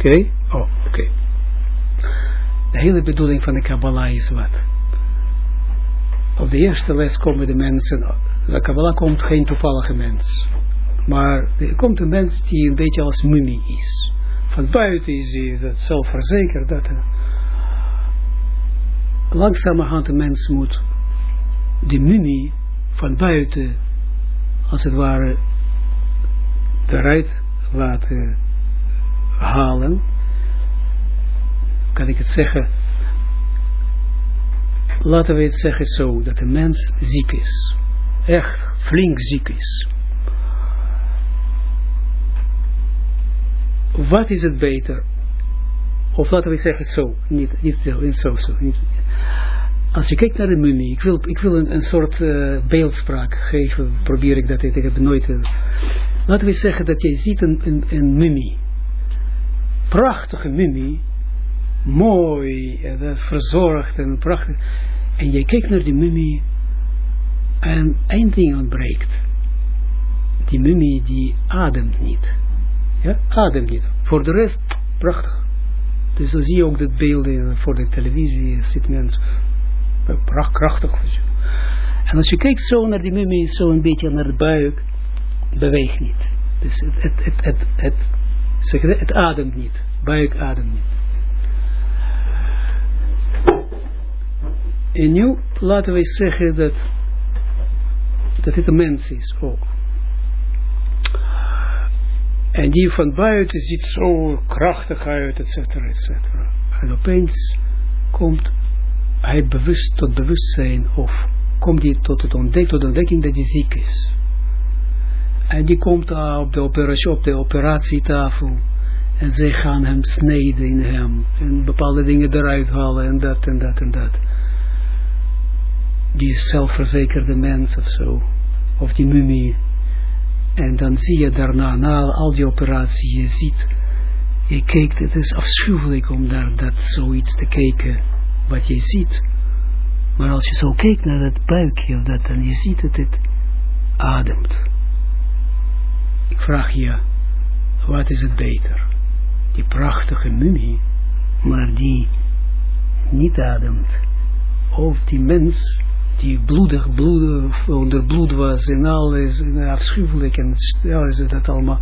Oké? Oh, oké. De hele bedoeling van de Kabbalah is wat? Op de eerste les komen de mensen, de Kabbalah komt geen toevallige mens. Maar er komt een mens die een beetje als mummie is. Van buiten is hij zelfverzekerd. Dat, langzamerhand de mens moet die mummie van buiten, als het ware, eruit laten halen. Kan ik het zeggen? Laten we het zeggen zo, dat de mens ziek is. Echt flink ziek is. Wat is het beter? Of laten we zeggen zo, niet, niet, niet zo, zo niet, als je kijkt naar de mummie, ik wil, ik wil een, een soort uh, beeldspraak geven, probeer ik dat, ik heb nooit, uh, laten we zeggen dat je ziet een, een, een mummie, prachtige mummie, mooi, en, uh, verzorgd en prachtig, en je kijkt naar die mummie en één ding ontbreekt, die mummie die ademt niet, ja, ademt niet, voor de rest prachtig. Dus dan zie je ook dat beelden voor de televisie, zit mensen krachtig. En als je kijkt zo naar die mummie, zo een beetje naar de buik, beweegt niet. Dus het, het, het, het, het, zeg het, ademt niet. Buik ademt niet. En nu laten we zeggen dat, dat het een mens is ook. En die van buiten ziet zo krachtig uit, et cetera, et cetera. En opeens komt hij bewust tot bewustzijn of komt hij tot, het ontdek, tot de ontdekking dat hij ziek is. En die komt op de, operatie, op de operatietafel en zij gaan hem snijden in hem en bepaalde dingen eruit halen en dat en dat en dat. Die zelfverzekerde mens of zo, of die mummie. En dan zie je daarna, na al die operatie, je ziet, je kijkt, het is afschuwelijk om daar dat zoiets te kijken wat je ziet. Maar als je zo kijkt naar dat buikje, of dat, dan je ziet dat het ademt. Vraag je, wat is het beter? Die prachtige mummie, maar die niet ademt. Of die mens die bloedig, bloedig onder bloed was en alles, en afschuwelijk en is dat allemaal.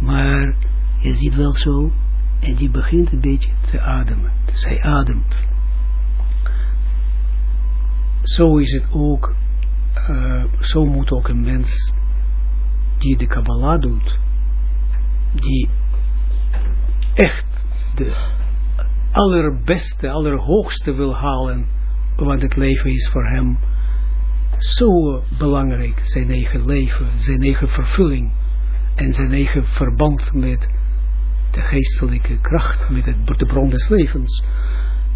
Maar je ziet wel zo, en die begint een beetje te ademen. Dus hij ademt zo is het ook, uh, zo moet ook een mens die de Kabbalah doet, die echt de allerbeste, allerhoogste wil halen, wat het leven is voor hem, zo belangrijk, zijn eigen leven, zijn eigen vervulling en zijn eigen verband met de geestelijke kracht, met het, de bron des levens,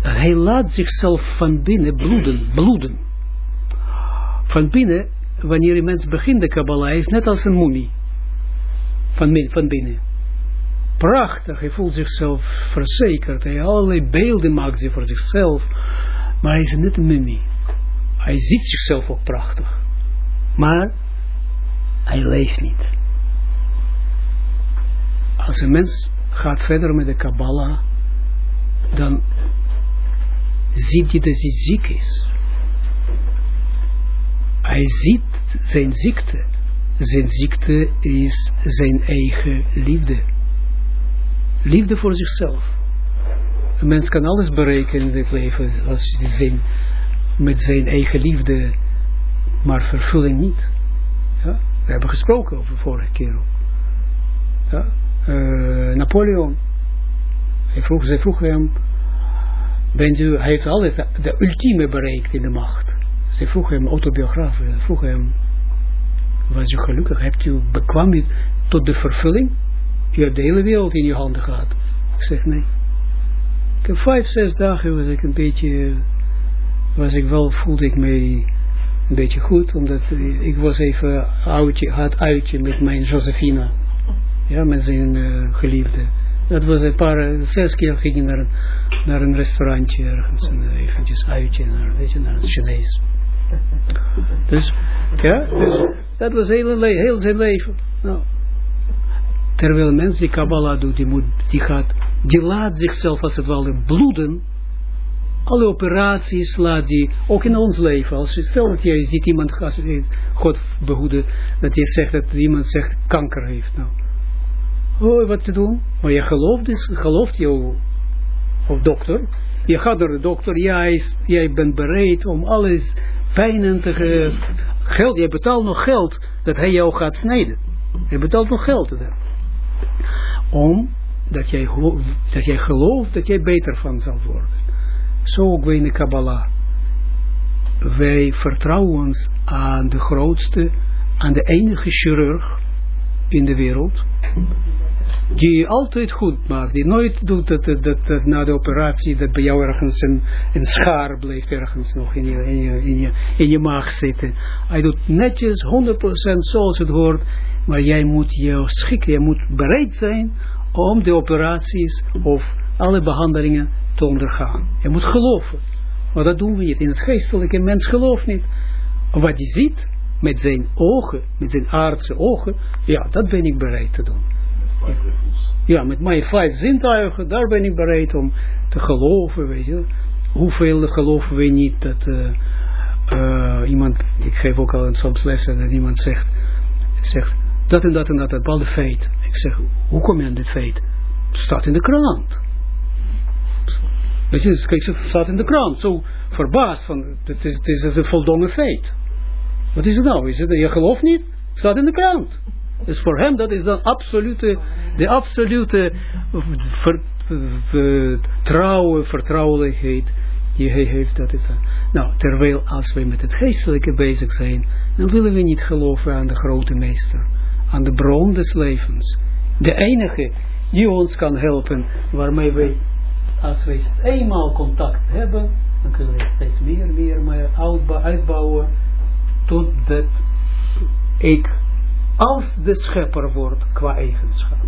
hij laat zichzelf van binnen bloeden, bloeden. Van binnen, wanneer een mens begint de Kabbalah, is net als een mummie. Van, binnen. Prachtig, hij voelt zichzelf verzekerd. Hij allerlei beelden maakt voor zichzelf. Maar hij is net een mummie. Hij ziet zichzelf ook prachtig. Maar hij leeft niet. Als een mens gaat verder met de Kabbalah, dan ziet hij dat hij ziek is. Hij ziet zijn ziekte. Zijn ziekte is zijn eigen liefde. Liefde voor zichzelf. Een mens kan alles bereiken in dit leven als zijn, met zijn eigen liefde, maar vervulling niet. Ja? We hebben gesproken over vorige keer ook. Ja? Uh, Napoleon. Hij vroeg, zij vroeg hem, bent u, hij heeft alles, de, de ultieme bereikt in de macht. Ze vroeg hem, autobiograaf, vroeg hem, was u gelukkig, hebt u, bekwam tot de vervulling? U hebt de hele wereld in uw handen gehad. Ik zeg nee. Ik heb vijf, zes dagen was ik een beetje, was ik wel, voelde ik me een beetje goed, omdat ik was even oudje, had uitje met mijn Josephina. Ja, met zijn uh, geliefde. Dat was een paar, zes keer ging je naar, een restaurantje ergens. En eventjes uitje, naar, weet je, naar het Chinees. Dus, ja, dus dat was heel, heel zijn leven. Nou. Terwijl een mens die Kabbalah doet, die, moet, die, gaat, die laat zichzelf als het ware bloeden. Alle operaties laat die, ook in ons leven. Als je, stel dat je ziet iemand, als, God behoede, dat je zegt dat iemand zegt kanker heeft. Nou, oh, wat te doen? Maar je gelooft, dus, gelooft jouw of dokter. Je gaat door de dokter, jij, jij bent bereid om alles pijn te geld, je betaalt nog geld dat hij jou gaat snijden. Je betaalt nog geld. Om dat jij, dat jij gelooft dat jij beter van zal worden. Zo ook wij in de Kabbalah. Wij vertrouwen ons aan de grootste, aan de enige chirurg in de wereld die altijd goed maakt, die nooit doet dat, na de operatie, dat bij jou ergens een, schaar blijft ergens nog in je, in, je, in, je, in je maag zitten. Hij doet netjes, 100% zoals het hoort, maar jij moet je schikken, je moet bereid zijn om de operaties of alle behandelingen te ondergaan. Je moet geloven. Maar dat doen we niet. In het geestelijke mens gelooft niet. Wat hij ziet, met zijn ogen, met zijn aardse ogen, ja, dat ben ik bereid te doen. Ja, met mijn vijf zintuigen, daar ben ik bereid om te geloven, weet je. Hoeveel geloven we niet dat uh, uh, iemand, ik geef ook al soms lessen, dat iemand zegt, zegt, dat en dat en dat, dat bepaalde feit. Ik zeg, hoe kom je aan dit feit? Het staat in de krant. Weet je, kijk, het staat in de krant. Zo verbaasd van, het is, het is een voldongen feit. Wat is het nou? Is het, je gelooft niet? Het staat in de krant. Dus voor hem dat is dan absolute, de absolute vertrouwen, vertrouwelijkheid die hij heeft. Dat is, nou, terwijl als wij met het geestelijke bezig zijn, dan willen we niet geloven aan de grote meester, aan de bron des levens. De enige die ons kan helpen, waarmee wij, als wij eenmaal contact hebben, dan kunnen we steeds meer, meer, meer uitbouwen, totdat ik als de schepper wordt qua eigenschap.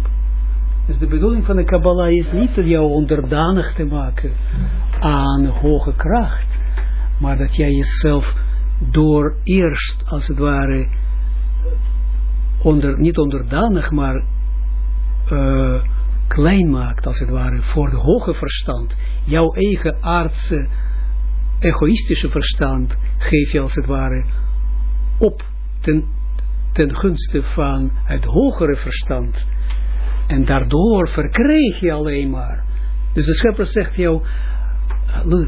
Dus de bedoeling van de Kabbalah is niet dat jou onderdanig te maken aan hoge kracht, maar dat jij jezelf door eerst, als het ware, onder, niet onderdanig, maar uh, klein maakt, als het ware, voor de hoge verstand. Jouw eigen aardse, egoïstische verstand geef je als het ware op ten ten gunste van het hogere verstand. En daardoor verkreeg je alleen maar. Dus de schepper zegt jou,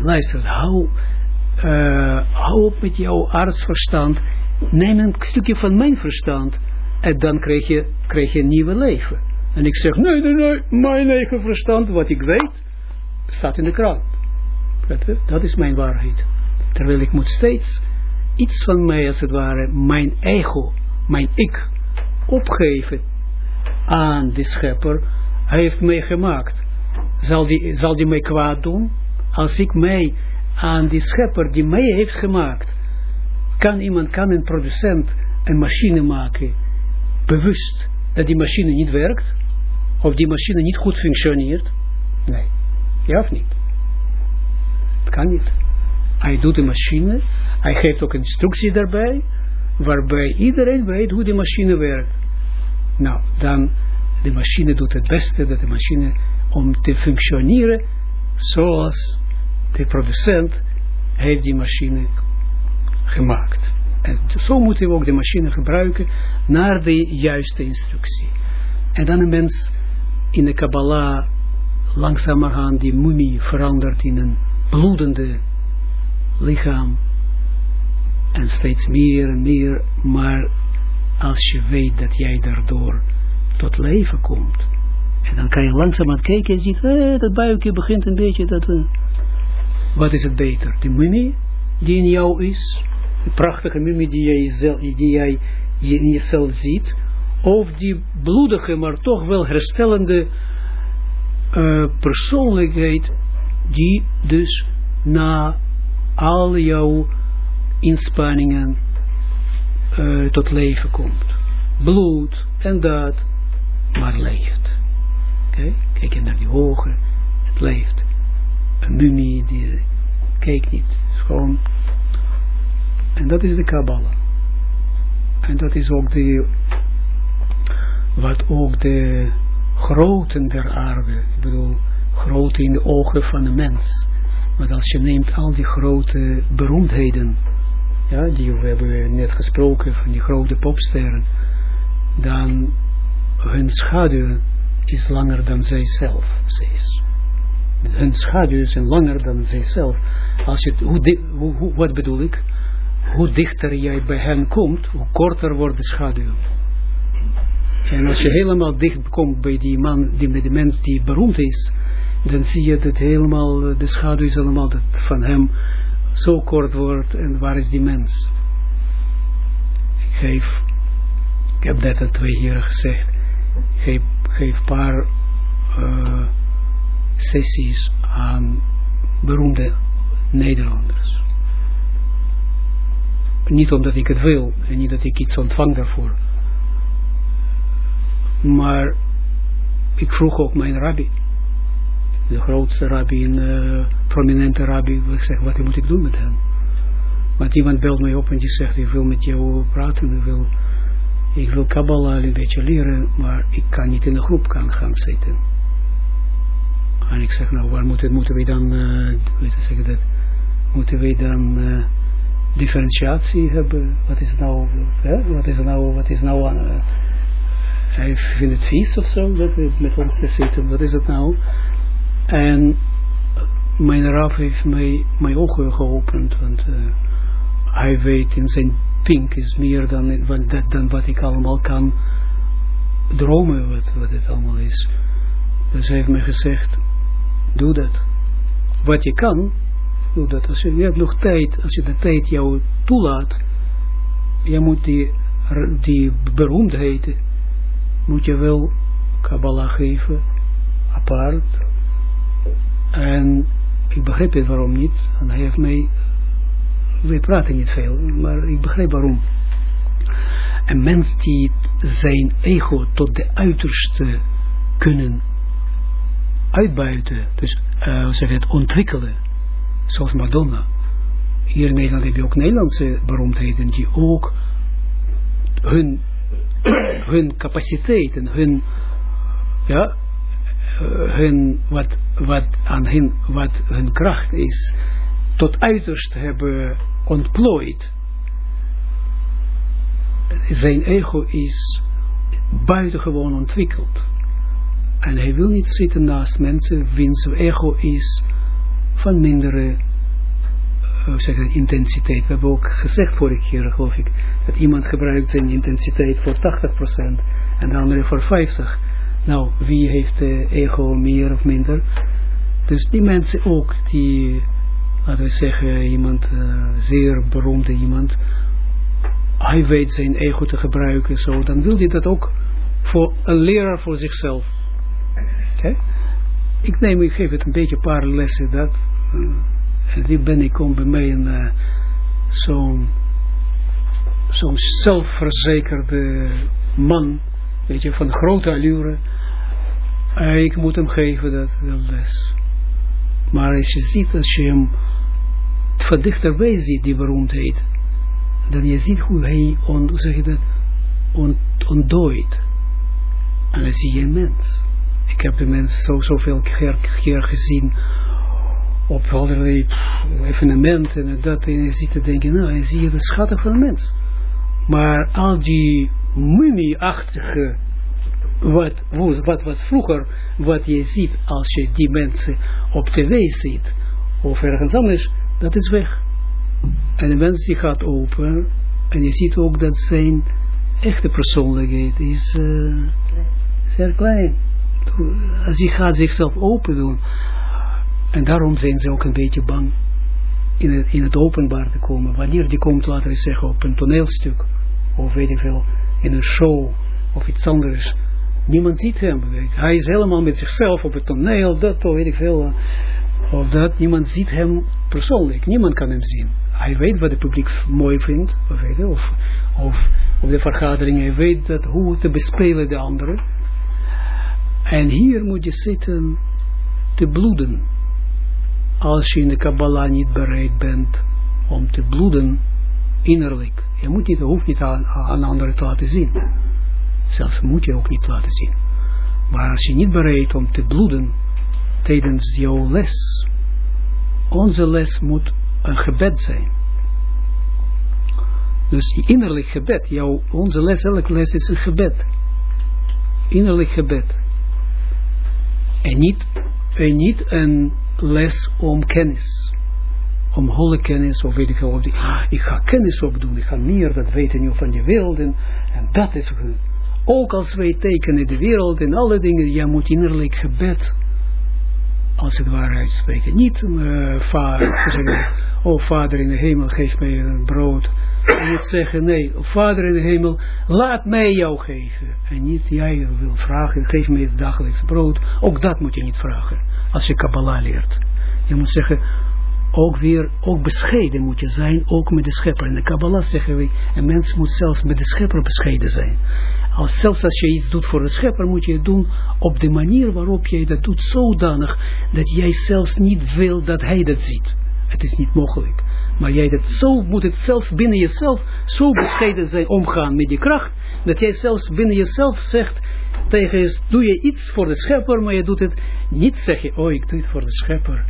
luister, hou, uh, hou op met jouw artsverstand, neem een stukje van mijn verstand en dan krijg je, krijg je een nieuwe leven. En ik zeg, nee, nee, nee, mijn eigen verstand, wat ik weet, staat in de krant. Dat is mijn waarheid. Terwijl ik moet steeds iets van mij, als het ware, mijn ego, mijn ik opgeven aan de schepper, hij heeft mij gemaakt. Zal die, zal die mij kwaad doen? Als ik mij aan die schepper die mij heeft gemaakt, kan iemand, kan een producent een machine maken, bewust dat die machine niet werkt, of die machine niet goed functioneert? Nee. Ja of niet? Het kan niet. Hij doet de machine, hij geeft ook instructie daarbij, waarbij iedereen weet hoe de machine werkt. Nou, dan, de machine doet het beste, dat de machine, om te functioneren, zoals de producent heeft die machine gemaakt. En zo moeten we ook de machine gebruiken naar de juiste instructie. En dan een mens in de Kabbalah langzamerhand die mummie verandert in een bloedende lichaam en steeds meer en meer, maar als je weet dat jij daardoor tot leven komt, en dan kan je langzaam aan kijken en ziet, eh, dat buikje begint een beetje, dat, uh, wat is het beter? Die mummie die in jou is, de prachtige mummie die jij, zelf, die jij in jezelf ziet, of die bloedige, maar toch wel herstellende uh, persoonlijkheid, die dus na al jouw inspanningen uh, tot leven komt. Bloed en dat, maar leeft. Kijk je naar die ogen, het leeft. Een mummie, die kijkt niet, gewoon. En dat is de Kabbalah. En dat is ook de, wat ook de groten der aarde, ik bedoel, grote in de ogen van de mens. Want als je neemt al die grote beroemdheden, ja, die we hebben net gesproken, van die grote popsterren, dan hun schaduw is langer dan zijzelf, zelf. Hun schaduw is langer dan zijzelf. Als je, hoe, wat bedoel ik? Hoe dichter jij bij hen komt, hoe korter wordt de schaduw. En als je helemaal dicht komt bij die man, die, bij de mens die beroemd is, dan zie je dat helemaal, de schaduw is allemaal van hem zo kort wordt. En waar is die mens? Ik geef, ik heb net aan twee heren gezegd, geef, geef een paar uh, sessies aan beroemde Nederlanders. Niet omdat ik het wil en niet dat ik iets ontvang daarvoor. Maar ik vroeg ook mijn rabbi, de grootste rabbi, een uh, prominente rabbi, ik zeg, wat moet ik doen met hen? Want iemand belt mij op en die zegt, ik wil met jou praten, ik wil, ik wil Kabbalah een beetje leren, maar ik kan niet in de groep kan gaan zitten. En ik zeg, nou, waar moeten, moeten we dan, uh, je, dat, moeten we dan uh, differentiatie hebben? Wat is nou, hè? wat is nou, wat is nou, uh, hij vindt het vies of zo, met ons te zitten, wat is het nou? En mijn raf heeft mij mijn ogen geopend, want uh, hij weet in zijn pink is meer dan, wat ik allemaal kan dromen, wat, wat het allemaal is. Dus hij heeft mij gezegd, doe dat. Wat je kan, doe dat. Als je, nog tijd, als je de tijd jou toelaat, je moet die, die beroemdheid, moet je wel Kabbalah geven, apart, en ik begrijp het waarom niet. En hij heeft mij, wij praten niet veel, maar ik begrijp waarom. Een mens die zijn ego tot de uiterste kunnen uitbuiten, dus uh, zeg het, ontwikkelen, zoals Madonna. Hier in Nederland heb je ook Nederlandse beroemdheden die ook hun, hun capaciteiten, hun, ja, hun, wat, wat aan hen, wat hun kracht is, tot uiterst hebben ontplooid. Zijn ego is buitengewoon ontwikkeld. En hij wil niet zitten naast mensen wiens ego is van mindere uh, zeg intensiteit. We hebben ook gezegd vorige keer, geloof ik, dat iemand gebruikt zijn intensiteit voor 80% en de andere voor 50%. Nou, wie heeft de ego meer of minder? Dus die mensen ook, die, laten we zeggen, iemand, uh, zeer beroemde iemand, hij weet zijn ego te gebruiken, zo, dan wil hij dat ook voor een leraar voor zichzelf. Ik neem, ik geef het een beetje een paar lessen, dat, uh, en die ben ik, kom bij mij een, uh, zo'n, zo'n zelfverzekerde man, weet je, van grote allure, uh, ik moet hem geven dat, dat les. Maar als je ziet, als je hem van dichterbij ziet, die beroemdheid, dan je ziet hoe hij, on, hoe zeg je dat, ont, ontdooit. En dan zie je een mens. Ik heb de mens zo, zoveel keer, keer gezien op allerlei evenementen en dat, en je ziet te denken, nou, en zie je de schatten van een mens. Maar al die mummie-achtige wat, wat was vroeger, wat je ziet als je die mensen op tv ziet, of ergens anders, dat is weg. En de mens die gaat open, en je ziet ook dat zijn echte persoonlijkheid is uh, zeer klein. Als hij gaat zichzelf open doen, en daarom zijn ze ook een beetje bang in het, in het openbaar te komen. Wanneer die komt, laten we zeggen, op een toneelstuk, of weet ik veel, in een show, of iets anders, Niemand ziet hem. Hij is helemaal met zichzelf op het toneel, dat weet ik veel. Of dat, niemand ziet hem persoonlijk. Niemand kan hem zien. Hij weet wat het publiek mooi vindt. Of, of, of op de vergadering, hij weet dat, hoe te bespelen de anderen. En hier moet je zitten te bloeden. Als je in de Kabbalah niet bereid bent om te bloeden innerlijk. Je moet niet, hoeft niet aan, aan anderen te laten zien Zelfs moet je ook niet laten zien. Maar als je niet bereid om te bloeden tijdens jouw les, onze les moet een gebed zijn. Dus innerlijk gebed, jouw, onze les, elke les is een gebed. Innerlijk gebed. En niet, en niet een les om kennis. Om holle kennis, of weet ik wel, ah, ik ga kennis opdoen, ik ga meer dat weten van de wereld, en dat is goed. Ook als wij tekenen de wereld en alle dingen, jij moet innerlijk gebed, als het ware uitspreken. Niet, uh, vader, oh vader in de hemel, geef mij een brood. En niet zeggen, nee, vader in de hemel, laat mij jou geven. En niet, jij wil vragen, geef mij het dagelijks brood. Ook dat moet je niet vragen, als je Kabbalah leert. Je moet zeggen, ook weer, ook bescheiden moet je zijn, ook met de schepper. In de Kabbalah zeggen we, een mens moet zelfs met de schepper bescheiden zijn. Als, zelfs als je iets doet voor de schepper, moet je het doen op de manier waarop jij dat doet, zodanig dat jij zelfs niet wil dat hij dat ziet. Het is niet mogelijk. Maar jij dat zo, moet het zelfs binnen jezelf zo bescheiden zijn, omgaan met die kracht, dat jij zelfs binnen jezelf zegt, tegen je, doe je iets voor de schepper, maar je doet het niet, zeg je, oh ik doe het voor de schepper.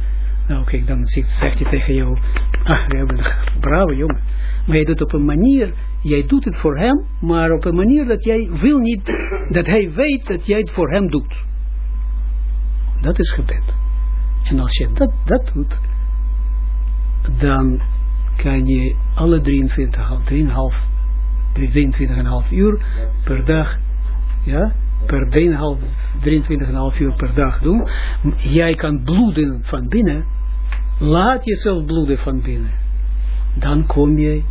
Nou kijk, dan zegt, hij tegen jou, ah, je bent een brave jongen. Maar je doet het op een manier, jij doet het voor hem, maar op een manier dat jij wil niet, dat hij weet dat jij het voor hem doet. Dat is gebed. En als je dat, dat doet, dan kan je alle 23, 23,5 uur per dag, ja, per 23,5 uur per dag doen. Jij kan bloeden van binnen. Laat jezelf bloeden van binnen. Dan kom je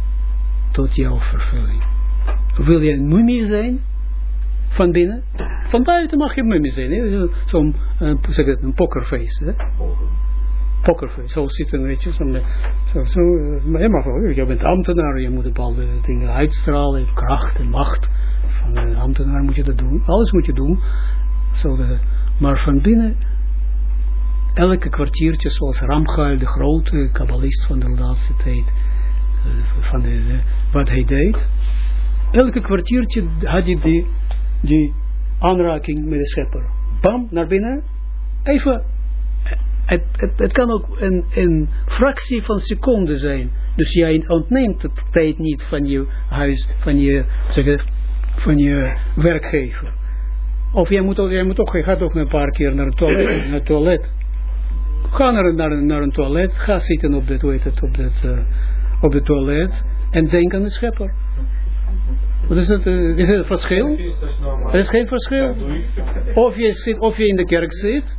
tot jouw vervulling. Wil je een mummie zijn? Van binnen? Van buiten mag je mummie zijn. Zo'n uh, zeg het, een pokerface. Hè? Pokerface. Zo zitten, weet je. Zo, zo, zo, maar je mag wel. Je bent ambtenaar. Je moet bepaalde dingen uitstralen. Kracht en macht van een ambtenaar moet je dat doen. Alles moet je doen. Zo de, maar van binnen, elke kwartiertje, zoals Ramchal, de grote kabbalist van de laatste tijd, van de, wat hij deed, elke kwartiertje had hij die, die aanraking met de schepper. Bam, naar binnen. Even, het, het, het kan ook een, een fractie van seconde zijn. Dus jij ontneemt de tijd niet van je huis, van je, zeg van je werkgever. Of jij moet jij moet ook, je gaat ook een paar keer naar het toilet. Naar het toilet. Ga naar, naar, naar een toilet, ga zitten op het, hoe heet het, op het, uh, op het toilet en denk aan de schepper. Wat is het, uh, is het een verschil? Er is geen verschil. Of je, zit, of je in de kerk zit,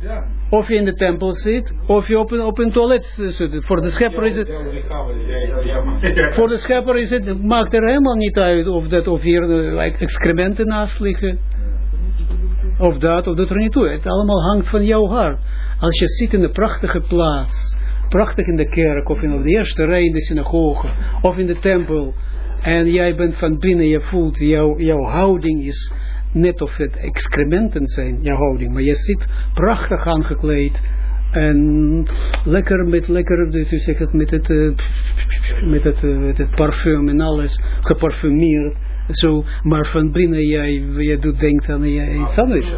of je in de tempel zit, of je op een, op een toilet zit. Voor de schepper is het, voor de schepper is het, maakt er helemaal niet uit of, dat, of hier uh, excrementen naast liggen. Of dat, of dat er niet toe. Het allemaal hangt van jouw hart. Als je zit in een prachtige plaats, prachtig in de kerk, of in de eerste rij in de synagoge, of in de tempel, en jij bent van binnen, je voelt, jouw, jouw houding is net of het excrementen zijn, jouw houding. Maar je zit prachtig aangekleed. En lekker met, lekker, dus zeg het, met het, uh, met het, met het parfum en alles, geparfumeerd. Zo, maar van binnen jij, je doet, denkt aan jij, iets anders.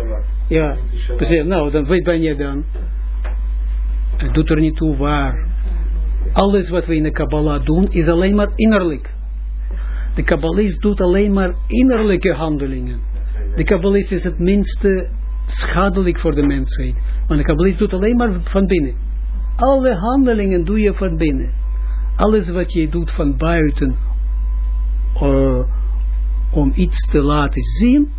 Ja, precies. Nou, dan weet ben je dan. Het doet er niet toe waar. Alles wat we in de Kabbalah doen, is alleen maar innerlijk. De kabbalist doet alleen maar innerlijke handelingen. De kabbalist is het minste schadelijk voor de mensheid. Want de kabbalist doet alleen maar van binnen. Alle handelingen doe je van binnen. Alles wat je doet van buiten uh, om iets te laten zien,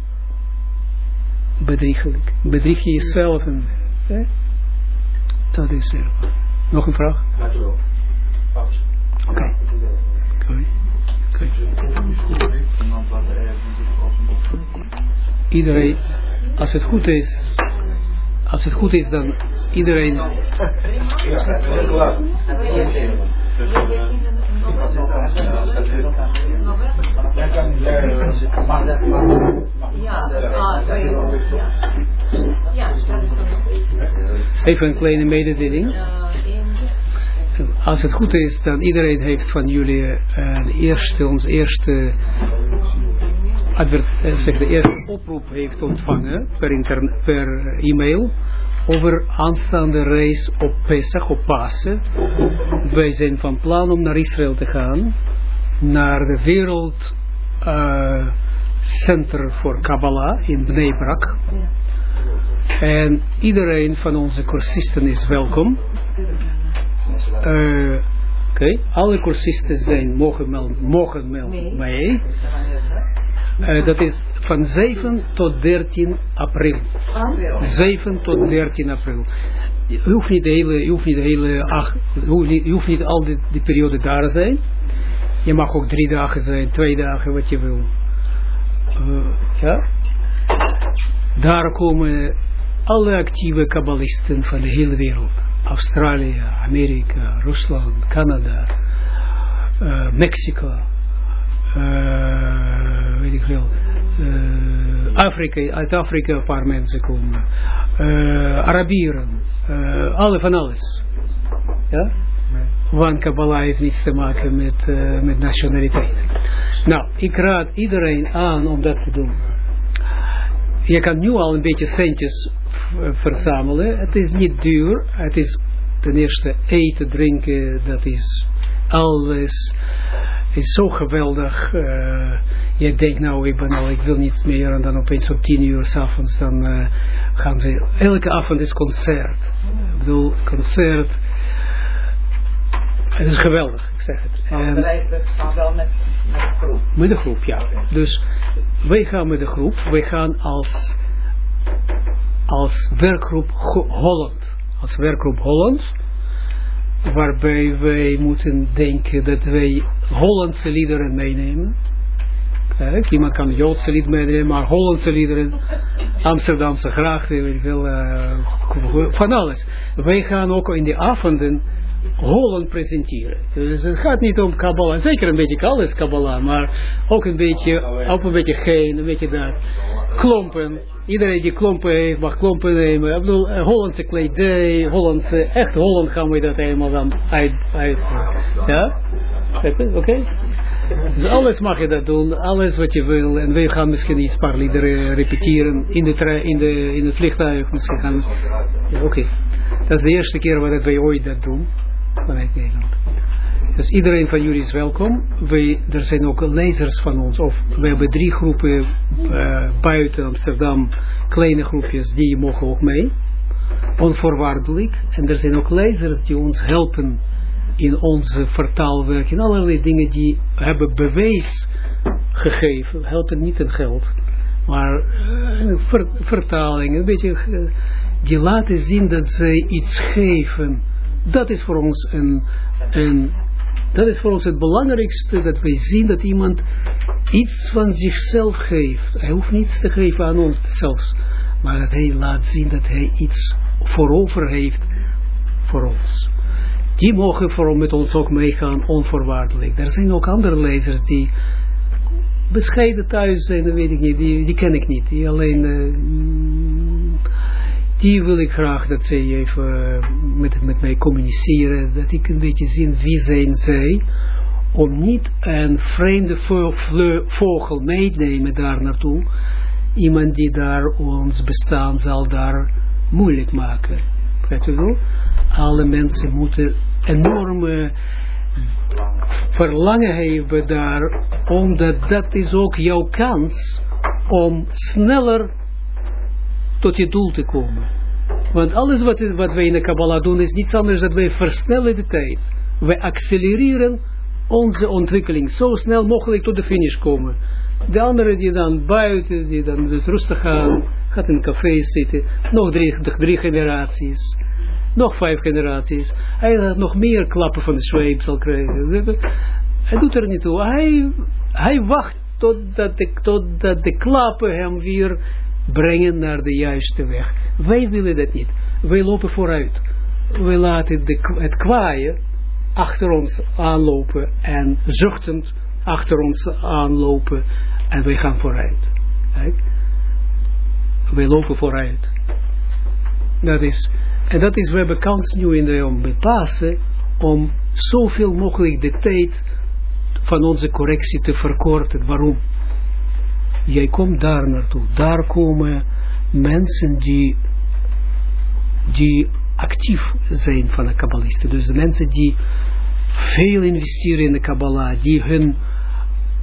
bedriegelijk. Bedrieg je jezelf. En, eh? Dat is er. Nog een vraag? Oké. Okay. Okay. Iedereen, als het goed is, als het goed is, dan iedereen. Even een kleine mededeling. Als het goed is, dan iedereen heeft van jullie uh, eerste, ons eerste zeg de eerste oproep heeft ontvangen per, interne, per e-mail over aanstaande reis op Pesach, op Pasen. Wij zijn van plan om naar Israël te gaan, naar de wereld uh, Center voor Kabbalah in Bnei Brak. En iedereen van onze cursisten is welkom. Uh, okay. alle cursisten zijn, mogen, mel, mogen mel, mee. Uh, dat is van 7 tot 13 april. 7 tot 13 april. Je hoeft niet de hele, je hoeft niet de hele, ach, je hoeft niet, je hoeft niet al die, die periode daar te zijn. Je mag ook drie dagen zijn, twee dagen, wat je wil. Uh, ja? Daar komen alle actieve kabbalisten van de hele wereld. Australië, Amerika, Rusland, Canada, uh, Mexico, uh, weet ik veel, Afrika, uit Afrika een paar mensen komen, Arabieren, alle van alles. Ja? Want Kabbalah heeft niets te maken met, met nationaliteit. Nou, ik raad iedereen aan om dat te doen. Je kan nu al een beetje centjes verzamelen. Het is niet duur. Het is ten eerste eten, drinken, dat is alles is zo geweldig. Uh, je denkt nou, ik ben al, ik wil niets meer en dan opeens op tien uur s'avonds dan uh, gaan ze, elke avond is concert. Ik bedoel, concert. Het is geweldig, ik zeg het. En we gaan wel met, met de groep. Met de groep, ja. Dus wij gaan met de groep, wij gaan als als werkgroep Holland. Als werkgroep Holland. Waarbij wij moeten denken dat wij Hollandse liederen meenemen. Kijk, iemand kan Joodse lied meenemen, maar Hollandse liederen, Amsterdamse grachten, weet ik veel, uh, van alles. Wij gaan ook in de avonden Holland presenteren. Dus het gaat niet om Kabbalah, zeker een beetje alles Kabbalah, maar ook een beetje, ook een beetje geen, een beetje dat, klompen. Iedereen die klompen heeft, mag klompen nemen. Hollandse kledij, Hollandse, echt Holland gaan we dat helemaal dan uit, ja? Oké? Dus alles mag je dat doen, alles wat je wil. En wij gaan misschien iets paar repeteren in, de in, de, in het vliegtuig. Misschien gaan Oké. Dat is de eerste keer dat wij ooit dat doen vanuit Nederland. Dus iedereen van jullie is welkom. Wij, er zijn ook lezers van ons. Of we hebben drie groepen uh, buiten Amsterdam. Kleine groepjes, die mogen ook mee. Onvoorwaardelijk. En er zijn ook lezers die ons helpen in onze vertaalwerk. In allerlei dingen die hebben bewijs gegeven. Helpen niet in geld. Maar uh, ver, vertaling. Een beetje... Uh, die laten zien dat zij iets geven dat is voor ons een, een dat is voor ons het belangrijkste, dat wij zien dat iemand iets van zichzelf geeft. Hij hoeft niets te geven aan ons zelfs, maar dat hij laat zien dat hij iets voorover heeft voor ons. Die mogen voor met ons ook meegaan, onvoorwaardelijk. Er zijn ook andere lezers die bescheiden thuis zijn, dat weet ik niet, die, die ken ik niet. Die alleen... Uh, die wil ik graag dat zij even eh, met, met mij communiceren, dat ik een beetje zie wie zijn zij, om niet een vreemde vogel meenemen daar naartoe, iemand die daar ons bestaan zal daar moeilijk maken. Weet u Alle mensen moeten enorme verlangen hebben daar, omdat dat is ook jouw kans om sneller tot je doel te komen. Want alles wat, wat wij in de Kabbalah doen is niets anders dan wij versnellen de tijd. Wij accelereren onze ontwikkeling zo snel mogelijk tot de finish komen. De anderen die dan buiten, die dan het rustig gaan, gaat in een café zitten, nog drie, drie generaties, nog vijf generaties. Hij gaat nog meer klappen van de zweep zal krijgen. Hij doet er niet toe. Hij, hij wacht totdat de, totdat de klappen hem weer brengen naar de juiste weg. Wij willen dat niet. Wij lopen vooruit. Wij laten de, het kwaaien achter ons aanlopen en zuchtend achter ons aanlopen en wij gaan vooruit. Kijk. Wij lopen vooruit. Dat is, en dat is, we hebben kans nu in de om Pasen om zoveel mogelijk de tijd van onze correctie te verkorten. Waarom? Jij komt daar naartoe. Daar komen mensen die, die actief zijn van de kabbalisten. Dus de mensen die veel investeren in de Kabbalah, die hun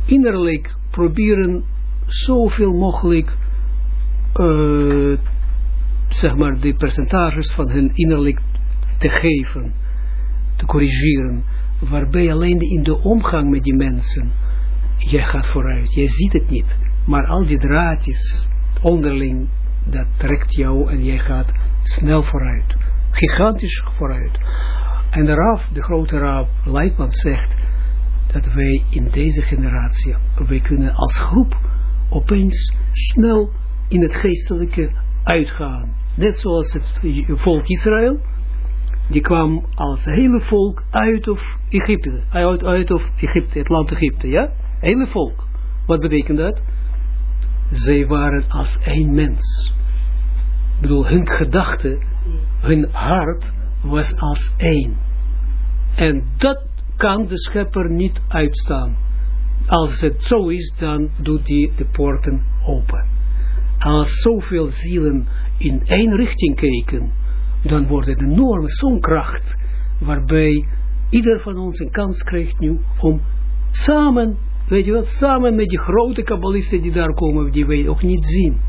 innerlijk proberen zoveel mogelijk uh, zeg maar de percentages van hun innerlijk te geven, te corrigeren, waarbij alleen in de omgang met die mensen, jij gaat vooruit, jij ziet het niet, maar al die draadjes onderling, dat trekt jou en jij gaat snel vooruit, gigantisch vooruit. En de Raaf, de grote Raaf, Leitman zegt, dat wij in deze generatie, wij kunnen als groep opeens snel in het geestelijke uitgaan. Net zoals het volk Israël, die kwam als hele volk uit of Egypte, uit, uit of Egypte, het land Egypte, ja? Hele volk. Wat betekent dat? Zij waren als één mens. Ik bedoel, hun gedachte, hun hart was als één. En dat kan de schepper niet uitstaan. Als het zo is, dan doet hij de poorten open. Als zoveel zielen in één richting kijken, dan wordt het enorme zo'n kracht, waarbij ieder van ons een kans krijgt nu om samen, weet je wat, samen met die grote kabbalisten die daar komen, die wij ook niet zien.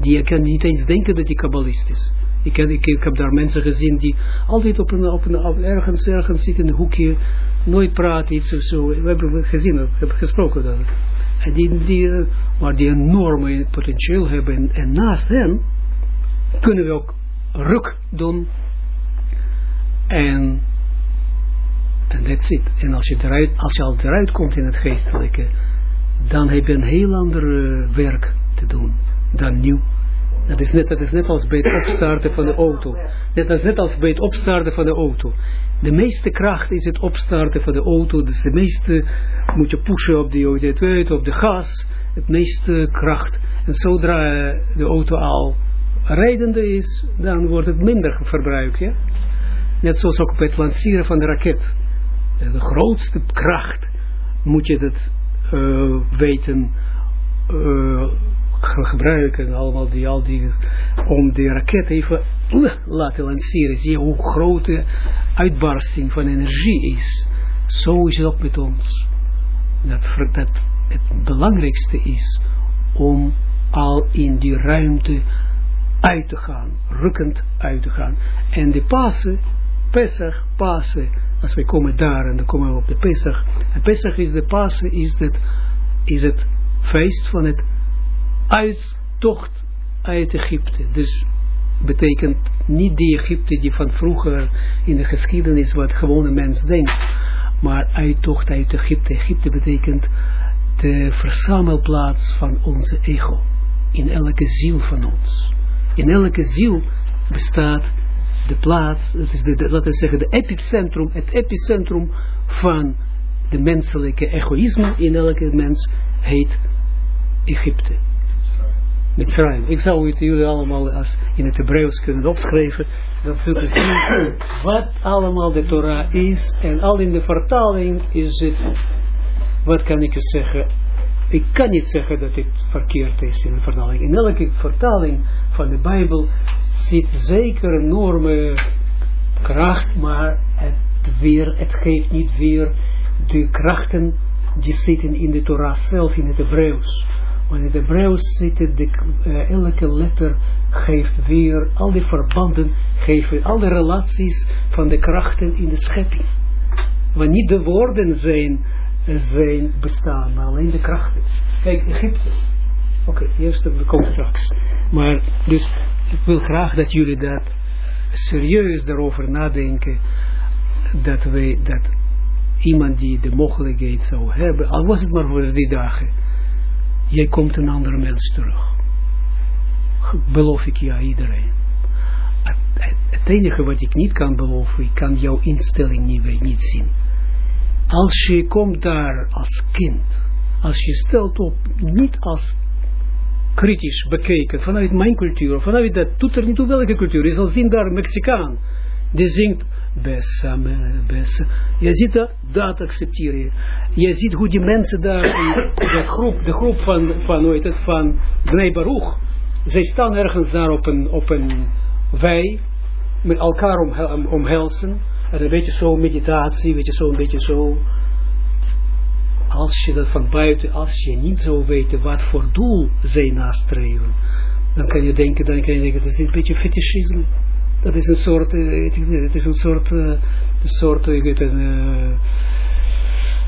Die je kan niet eens denken dat die kabbalist is. Ik, ik, ik, heb daar mensen gezien die altijd op een, op een, ergens, ergens zitten in een hoekje, nooit praten, iets of zo. We hebben gezien, we hebben gesproken daar. En die, die, maar die enorme potentieel hebben. En naast hen kunnen we ook ruk doen. En en that's it. En als je, eruit, als je al eruit komt in het geestelijke, dan heb je een heel ander werk te doen dan nieuw. Dat is, net, dat is net als bij het opstarten van de auto. Dat is net als bij het opstarten van de auto. De meeste kracht is het opstarten van de auto. Dus de meeste moet je pushen op die auto, op de gas. Het meeste kracht. En zodra de auto al rijdende is, dan wordt het minder verbruikt. Ja? Net zoals ook bij het lanceren van de raket. De grootste kracht moet je dat uh, weten uh, gebruiken, allemaal die, al die, om die raket even laten lanceren. Zie je hoe groot de uitbarsting van energie is. Zo is het ook met ons. Dat, dat het belangrijkste is om al in die ruimte uit te gaan, rukkend uit te gaan. En de Pasen, Pesach, Pasen, als wij komen daar en dan komen we op de Pesach. En Pesach is de Pasen, is het, is het feest van het uittocht uit Egypte. Dus betekent niet die Egypte die van vroeger in de geschiedenis wat gewone mens denkt, maar uittocht uit Egypte. Egypte betekent de verzamelplaats van onze ego in elke ziel van ons. In elke ziel bestaat de plaats, het is de, laten we zeggen, de epicentrum, het epicentrum van de menselijke egoïsme in elke mens heet Egypte. Mitzrayim. Ik zou het jullie allemaal als in het Hebreeuws kunnen opschrijven, dat ze zien wat allemaal de Torah is, en al in de vertaling is het, wat kan ik u zeggen, ik kan niet zeggen dat het verkeerd is in de vertaling. In elke vertaling van de Bijbel zit zeker enorme kracht, maar het, weer, het geeft niet weer de krachten die zitten in de Torah zelf, in het Hebreeuws. Want in het Hebreeuws zitten de, uh, elke letter geeft weer, al die verbanden geven, al de relaties van de krachten in de schepping. Want niet de woorden zijn, zijn bestaan, maar alleen de krachten. Kijk, Egypte. Oké, okay, eerst we komen straks. Maar, dus, ik wil graag dat jullie dat serieus daarover nadenken, dat wij, dat iemand die de mogelijkheid zou hebben, al was het maar voor drie dagen, jij komt een andere mens terug. Beloof ik je iedereen. Het enige wat ik niet kan beloven, ik kan jouw instelling niet, niet zien. Als je komt daar als kind, als je stelt op, niet als kritisch bekeken vanuit mijn cultuur, vanuit dat doet er niet toe welke cultuur, je zal zien daar een Mexicaan, die zingt besame, besame. Je ziet dat, dat accepteer je. Je ziet hoe die mensen daar, de groep, de groep van, van, hoe het, van Bnei Baruch, zij staan ergens daar op een, op een wei, met elkaar om, omhelzen, en een beetje zo meditatie, weet je, zo een beetje zo, als je dat van buiten, als je niet zou weten wat voor doel zij nastreven, dan kan je denken, dan kan je denken, dat is een beetje fetischisme. Dat is een soort, uh, het is een soort, uh, een soort, ik weet uh,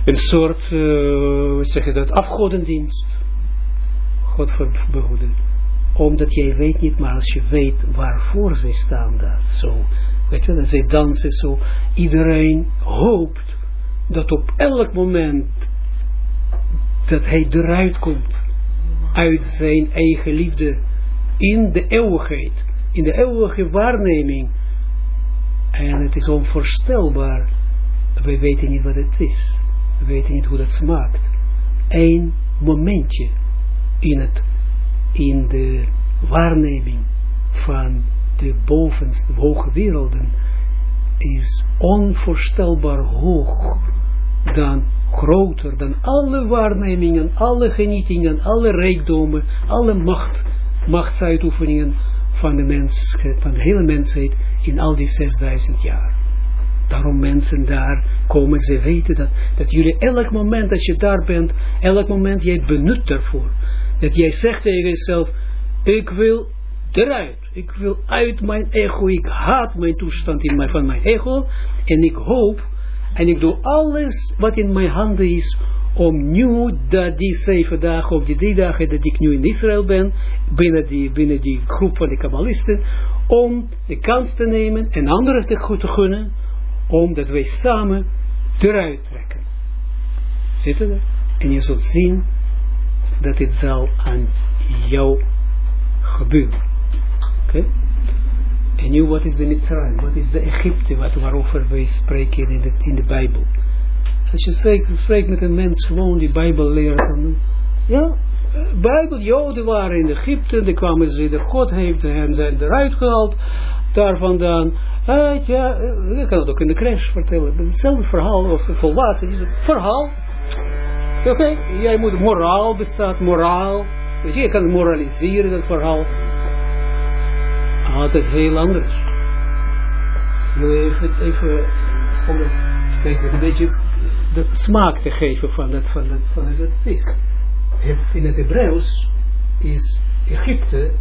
een soort, wat zeg je dat, afgodendienst. God behoede. Omdat jij weet niet, maar als je weet waarvoor zij staan dat zo. Weet je, dat zij dansen zo. Iedereen hoopt dat op elk moment dat hij eruit komt uit zijn eigen liefde in de eeuwigheid, in de eeuwige waarneming. En het is onvoorstelbaar. We weten niet wat het is. We weten niet hoe dat smaakt. Eén momentje in, het, in de waarneming van de bovenste, hoge werelden is onvoorstelbaar hoog dan groter dan alle waarnemingen, alle genietingen, alle rijkdommen, alle macht, machtsuitoefeningen van de mens, van de hele mensheid in al die 6000 jaar. Daarom mensen daar komen, ze weten dat, dat jullie elk moment dat je daar bent, elk moment jij benut daarvoor. Dat jij zegt tegen jezelf, ik wil eruit, ik wil uit mijn ego, ik haat mijn toestand in mijn, van mijn ego en ik hoop en ik doe alles wat in mijn handen is om nu dat die zeven dagen of die drie dagen dat ik nu in Israël ben, binnen die, binnen die groep van de kabbalisten, om de kans te nemen en anderen te goed te gunnen, omdat wij samen eruit trekken. Zitten er? En je zult zien dat dit zal aan jou gebeuren. Oké? En nu, wat is de Mitzrayim? Wat is de Egypte wat, waarover wij spreken in de, in de Bijbel? Als je spreekt, met een mens gewoon die Bijbel leert, ja, Bijbel, Joden waren in Egypte, die kwamen ze, de God heeft hen zijn eruit gehaald, daar vandaan. Uh, ja, je kan het ook in de crash vertellen, hetzelfde verhaal, of volwassen, verhaal. Oké, okay, jij moet moraal bestaat, moraal. Je kan moraliseren, dat verhaal altijd heel anders. Even, even om het, een beetje de smaak te geven van het, van het, van het is. In het Hebreeuws is Egypte,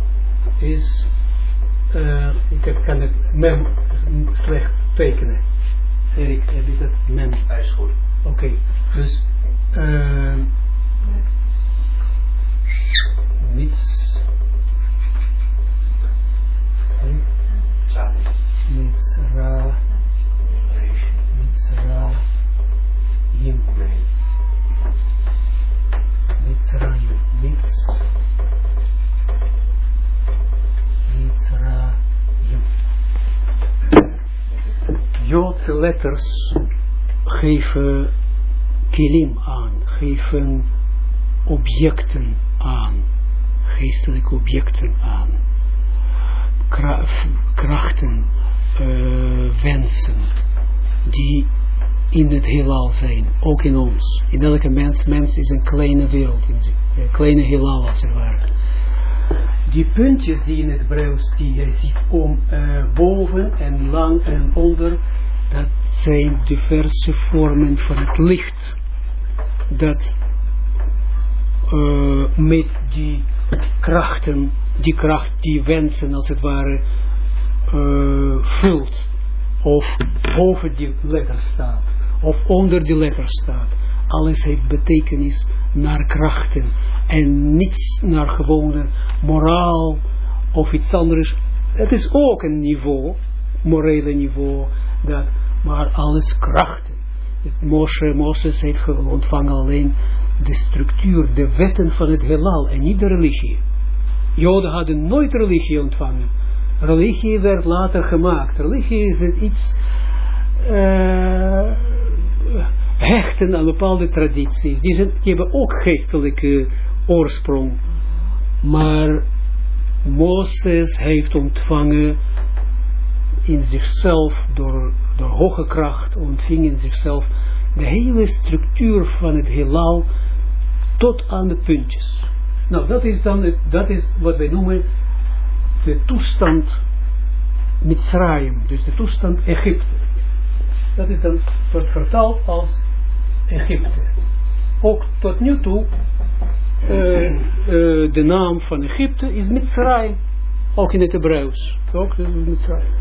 is, uh, ik kan het mem slecht tekenen. Erik, heb je dat mem? Hij is goed. Oké, okay. dus geven kilim aan, geven objecten aan, geestelijke objecten aan krachten, uh, wensen, die in het heelal zijn, ook in ons. In elke mens, mens is een kleine wereld een kleine heelal als het ware. Die puntjes die in het Hebreeuws, die je ziet om uh, boven en lang en onder, dat zijn diverse vormen van het licht, dat uh, met die krachten die kracht, die wensen als het ware, uh, vult. Of boven die letter staat. Of onder die letter staat. Alles heeft betekenis naar krachten. En niets naar gewone moraal of iets anders. Het is ook een niveau, morele niveau, dat, maar alles krachten. Moshe, Moses heeft ontvangen alleen de structuur, de wetten van het heelal en niet de religie. Joden hadden nooit religie ontvangen. Religie werd later gemaakt. Religie is iets uh, hechten aan bepaalde tradities. Die, zijn, die hebben ook geestelijke oorsprong. Maar Mozes heeft ontvangen in zichzelf door door hoge kracht ontvingen zichzelf de hele structuur van het heelal tot aan de puntjes. Nou, dat is dan, het, dat is wat wij noemen de toestand Mitzrayim, dus de toestand Egypte. Dat is dan, wordt vertaald als Egypte. Ook tot nu toe, uh, uh, de naam van Egypte is Mitzrayim, ook in het Hebreeuws. Ook Mitzrayim.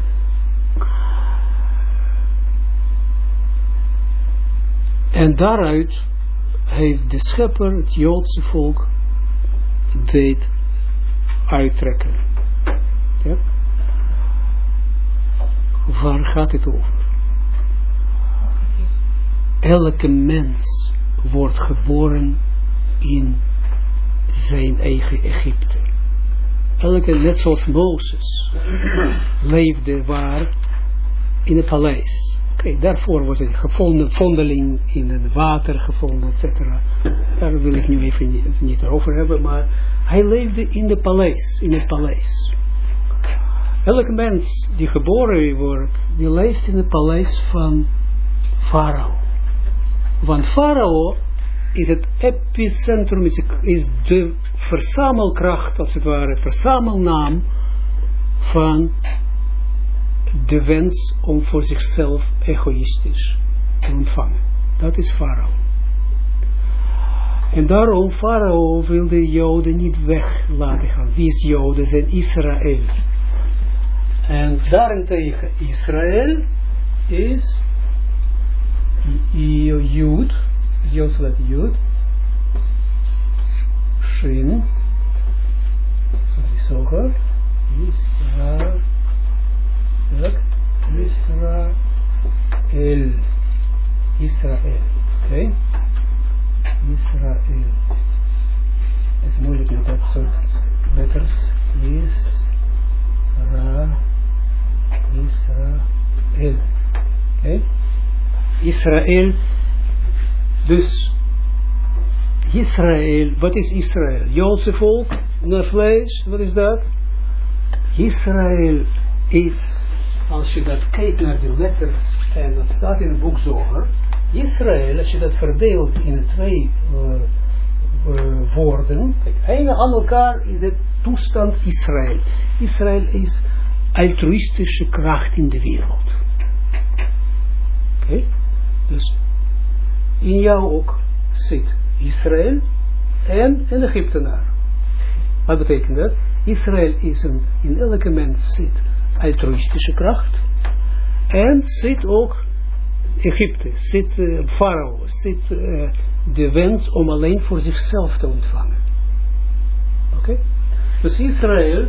En daaruit heeft de schepper, het Joodse volk, deed uittrekken. Ja? Waar gaat het over? Elke mens wordt geboren in zijn eigen Egypte. Elke, net zoals Mozes, leefde waar in het paleis. Okay, daarvoor was een gevonden vondeling in het water gevonden, etc. Daar wil ik nu even niet, niet over hebben, maar hij leefde in de paleis, in het paleis. Elke mens die geboren wordt, die leeft in het paleis van Farao. Want Farao is het epicentrum, is, is de verzamelkracht, als het ware, verzamelnaam van de wens om voor zichzelf egoïstisch te ontvangen. Dat is Farao. En daarom, Farao wil de Joden niet weg laten gaan. Wie is Joden? Zijn Israël. En daarentegen Israël is Jood, Joods letter Jood, Shin, Zoger, Israël, Israël, Israël, oké, Israël. Het is moeilijk met dat soort letters. Israël. Israël. Oké? Israël. Dus, Israël, wat is Israël? Joodse volk, naar vlees, wat is dat? Israël is, als je dat kijkt naar de letters, en dat staat in het boek Zoger, Israël, als je dat verdeelt in twee uh, uh, woorden, kijk, aan elkaar is het toestand Israël. Israël is altruïstische kracht in de wereld. Oké? Dus in jou ook zit Israël en een Egyptenaar. Wat betekent dat? Israël is een, in elke mens zit altruïstische kracht en zit ook Egypte, zit uh, Farao, zit uh, de wens om alleen voor zichzelf te ontvangen. Oké? Okay? Dus Israël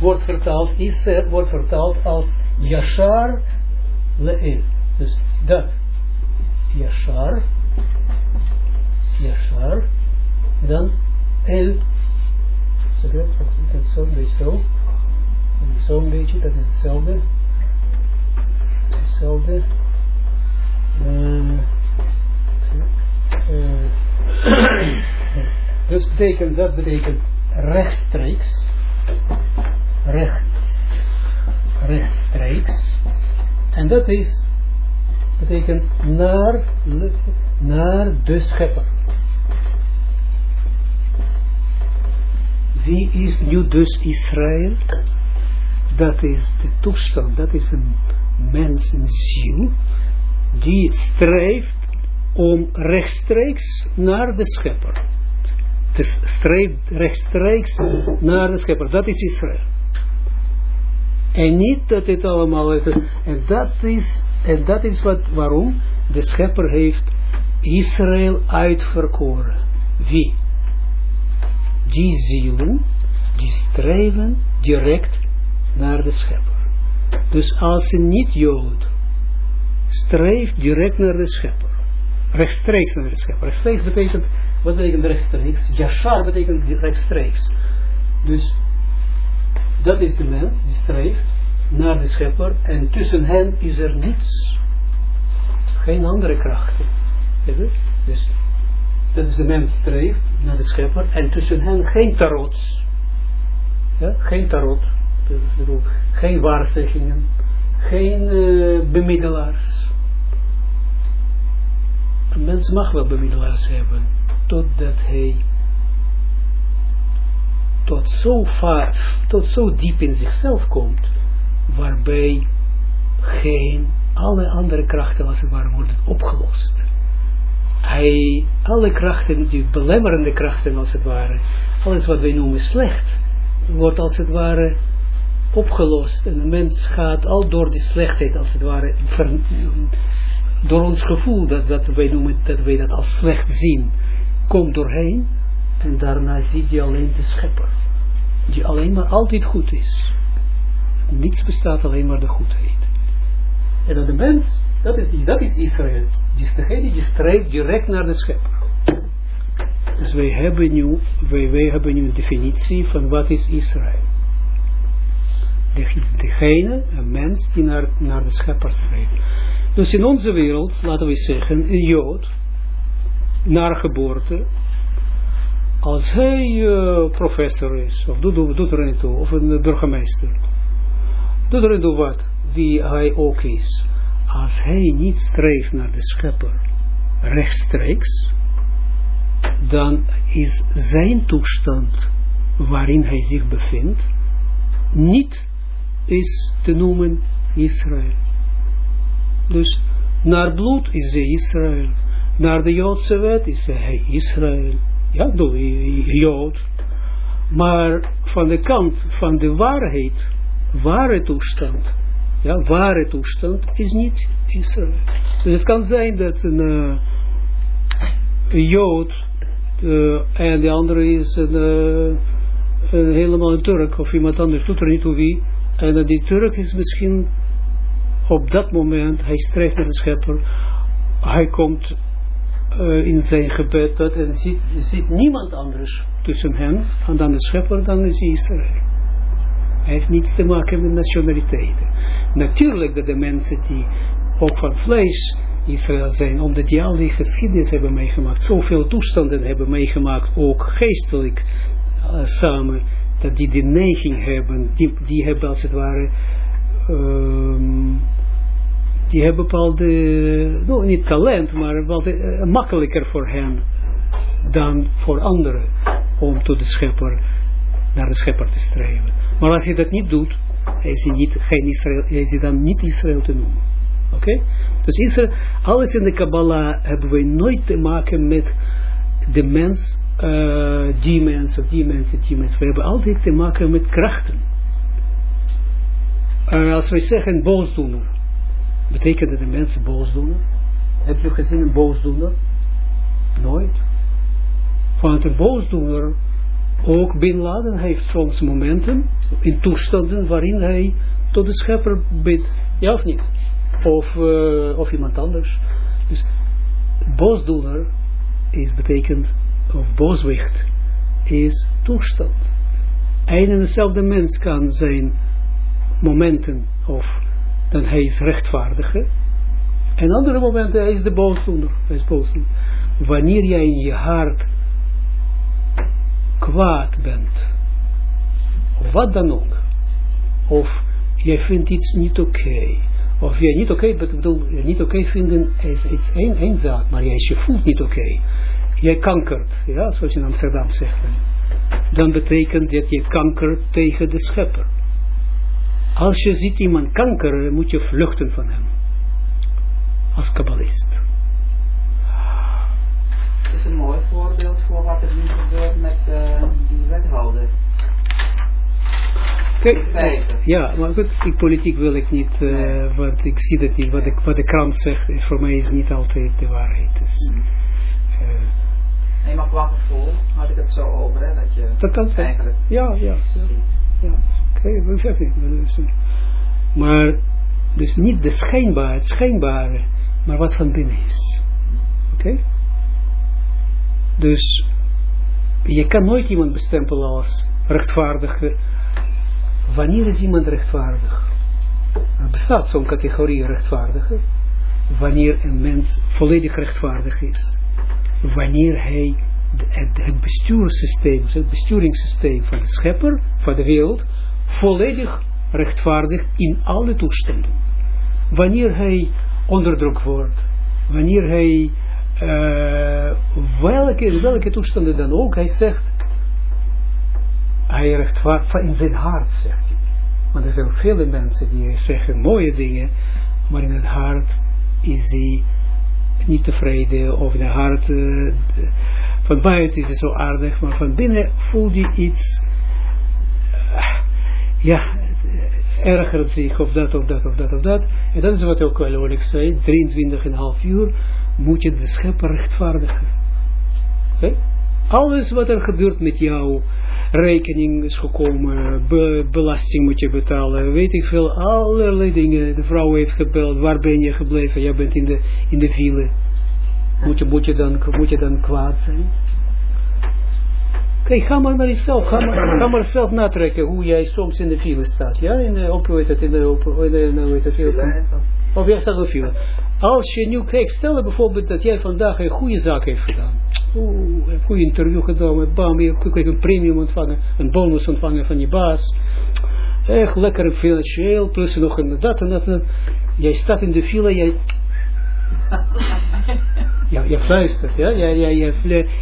wordt vertaald, Isser wordt vertaald als Yashar Le'el. Dus dat. Yashar. Yashar. Dan El. Zo'n beetje zo. Zo'n beetje, dat is hetzelfde. Hetzelfde. Uh, uh, dus betekent, dat betekent rechtstreeks rechts, rechtstreeks. En dat is, betekent naar, naar de schepper. Wie is nu dus Israël? Dat is de toestand, dat is een mens, een ziel, die streeft om rechtstreeks naar de schepper. Dus streeft rechtstreeks naar de schepper. Dat is Israël. En niet dat het allemaal is. En dat is, en dat is wat, waarom de schepper heeft Israël uitverkoren. Wie? Die zielen, die streven direct naar de schepper. Dus als een niet-jood streeft direct naar de schepper. Rechtstreeks naar de schepper. Rechtstreeks betekent, wat betekent rechtstreeks? Yashar betekent rechtstreeks. Dus dat is de mens die streeft naar de schepper en tussen hen is er niets. Geen andere krachten. Dus dat is de mens streeft naar de schepper en tussen hen geen tarot. Ja? Geen tarot. Geen waarzeggingen. geen uh, bemiddelaars. Een mens mag wel bemiddelaars hebben, totdat hij tot zo, vaar, tot zo diep in zichzelf komt, waarbij geen alle andere krachten als het ware worden opgelost. Hij, alle krachten, die belemmerende krachten als het ware, alles wat wij noemen slecht, wordt als het ware opgelost. En de mens gaat al door die slechtheid als het ware, door ons gevoel dat, dat, wij noemen, dat wij dat als slecht zien, komt doorheen. En daarna ziet hij alleen de schepper. Die alleen maar altijd goed is. Niets bestaat alleen maar de goedheid. En dat de mens, dat is, die, dat is Israël. Die is degene die strijdt direct naar de schepper. Dus wij hebben nu, wij, wij hebben nu een definitie van wat is Israël. De, degene, een mens die naar, naar de schepper strijdt. Dus in onze wereld, laten we zeggen, een Jood, naar geboorte, als hij uh, professor is, of doet, doet, doet er niet toe, of een burgemeester, doet er niet toe wat, wie hij ook is, als hij niet streeft naar de schepper rechtstreeks, dan is zijn toestand waarin hij zich bevindt, niet is te noemen Israël. Dus naar bloed is hij Israël, naar de Joodse wet is hij Israël, ja, door Jood. Maar van de kant van de waarheid, ware toestand, ja, ware toestand is niet Israël. Dus het kan zijn dat een, een Jood uh, en de andere is uh, een helemaal een Turk of iemand anders, doet er niet toe wie. En dat die Turk is misschien op dat moment, hij strijft met de schepper, hij komt uh, in zijn gebed dat en ziet, ziet niemand anders tussen hem en dan de schepper, dan is Israël. Hij heeft niets te maken met nationaliteiten. Natuurlijk dat de mensen die ook van vlees Israël zijn, omdat die al die geschiedenis hebben meegemaakt, zoveel toestanden hebben meegemaakt, ook geestelijk uh, samen, dat die de neiging hebben, die, die hebben als het ware, um, die hebben bepaalde, nou niet talent, maar bepaalde, uh, makkelijker voor hen dan voor anderen om tot de schepper, naar de schepper te streven. Maar als je dat niet doet, is hij, niet, geen Israël, is hij dan niet Israël te noemen. Oké? Dus Israël, alles in de Kabbalah hebben we nooit te maken met de mens, die mens of die mens die mens. We hebben altijd te maken met krachten. Uh, als wij zeggen boosdoener, betekent dat de mensen boosdoener? Heb je gezien een boosdoener? Nooit. Want een boosdoener ook Bin Laden heeft soms momenten in toestanden waarin hij tot de schepper bidt. Ja of niet? Of, uh, of iemand anders. Dus boosdoener is betekent, of booswicht, is toestand. Een en dezelfde mens kan zijn momenten, of dan hij is rechtvaardige, en andere momenten hij is de boosdoener. Hij is boosdoener. Wanneer jij in je hart kwaad bent, of wat dan ook, of jij vindt iets niet oké, okay, of jij niet oké, okay, bedoel, niet oké vinden is iets één, zaak, maar jij je voelt niet oké. Jij kankert, ja, zoals in Amsterdam zegt dan betekent dat je kankert tegen de schepper. Als je ziet iemand kankeren, moet je vluchten van hem, als kabbalist is een mooi voorbeeld voor wat er nu gebeurt met uh, die wethouder. Kijk, ja, maar goed, die politiek wil ik niet, uh, want ik zie dat niet. Wat, de, wat de krant zegt, is voor mij is niet altijd de waarheid. Dus, mm. uh, nee, maar qua gevoel had ik het zo over, hè, dat je dat kan zijn. eigenlijk Ja, ja. ja, ja. Oké, dat zeg ik. Maar, dus niet de schijnbare, het schijnbare, maar wat van binnen is. Oké? Okay? Dus je kan nooit iemand bestempelen als rechtvaardige. Wanneer is iemand rechtvaardig? Er bestaat zo'n categorie rechtvaardige. Wanneer een mens volledig rechtvaardig is. Wanneer hij het, het bestuurssysteem, het besturingssysteem van de schepper, van de wereld, volledig rechtvaardig in alle toestanden. wanneer hij onderdrukt wordt, wanneer hij, uh, welke, welke toestanden dan ook, hij zegt, hij rechtvaardigt in zijn hart, zegt hij. Want er zijn vele mensen die zeggen mooie dingen, maar in het hart is hij niet tevreden, of het hart, uh, van buiten is hij zo aardig, maar van binnen voelt hij iets, uh, ja, ergert zich, of dat, of dat, of dat, of dat. En dat is wat ook wel ik zei, 23,5 uur moet je de schepper rechtvaardigen. Alles wat er gebeurt met jou, rekening is gekomen, be, belasting moet je betalen, weet ik veel, allerlei dingen. De vrouw heeft gebeld, waar ben je gebleven? Jij bent in de, in de file. Moet je, moet, je dan, moet je dan kwaad zijn? Kijk, ga maar naar jezelf, ga maar, ga maar zelf natrekken hoe jij soms in de file staat. Ja, in de, op, hoe heet het, in de, op, in de, nou weet het, op, de file. Als je nu kijkt, stel bijvoorbeeld dat jij vandaag een goede zaak heeft gedaan. Oeh, een interview gedaan, bam, je kunt een premium ontvangen, een bonus ontvangen van je baas. Echt lekker financieel, plus nog een dat en dat. En dat. Jij staat in de file, jij... ja, je fluistert, ja, jij, jij, jij,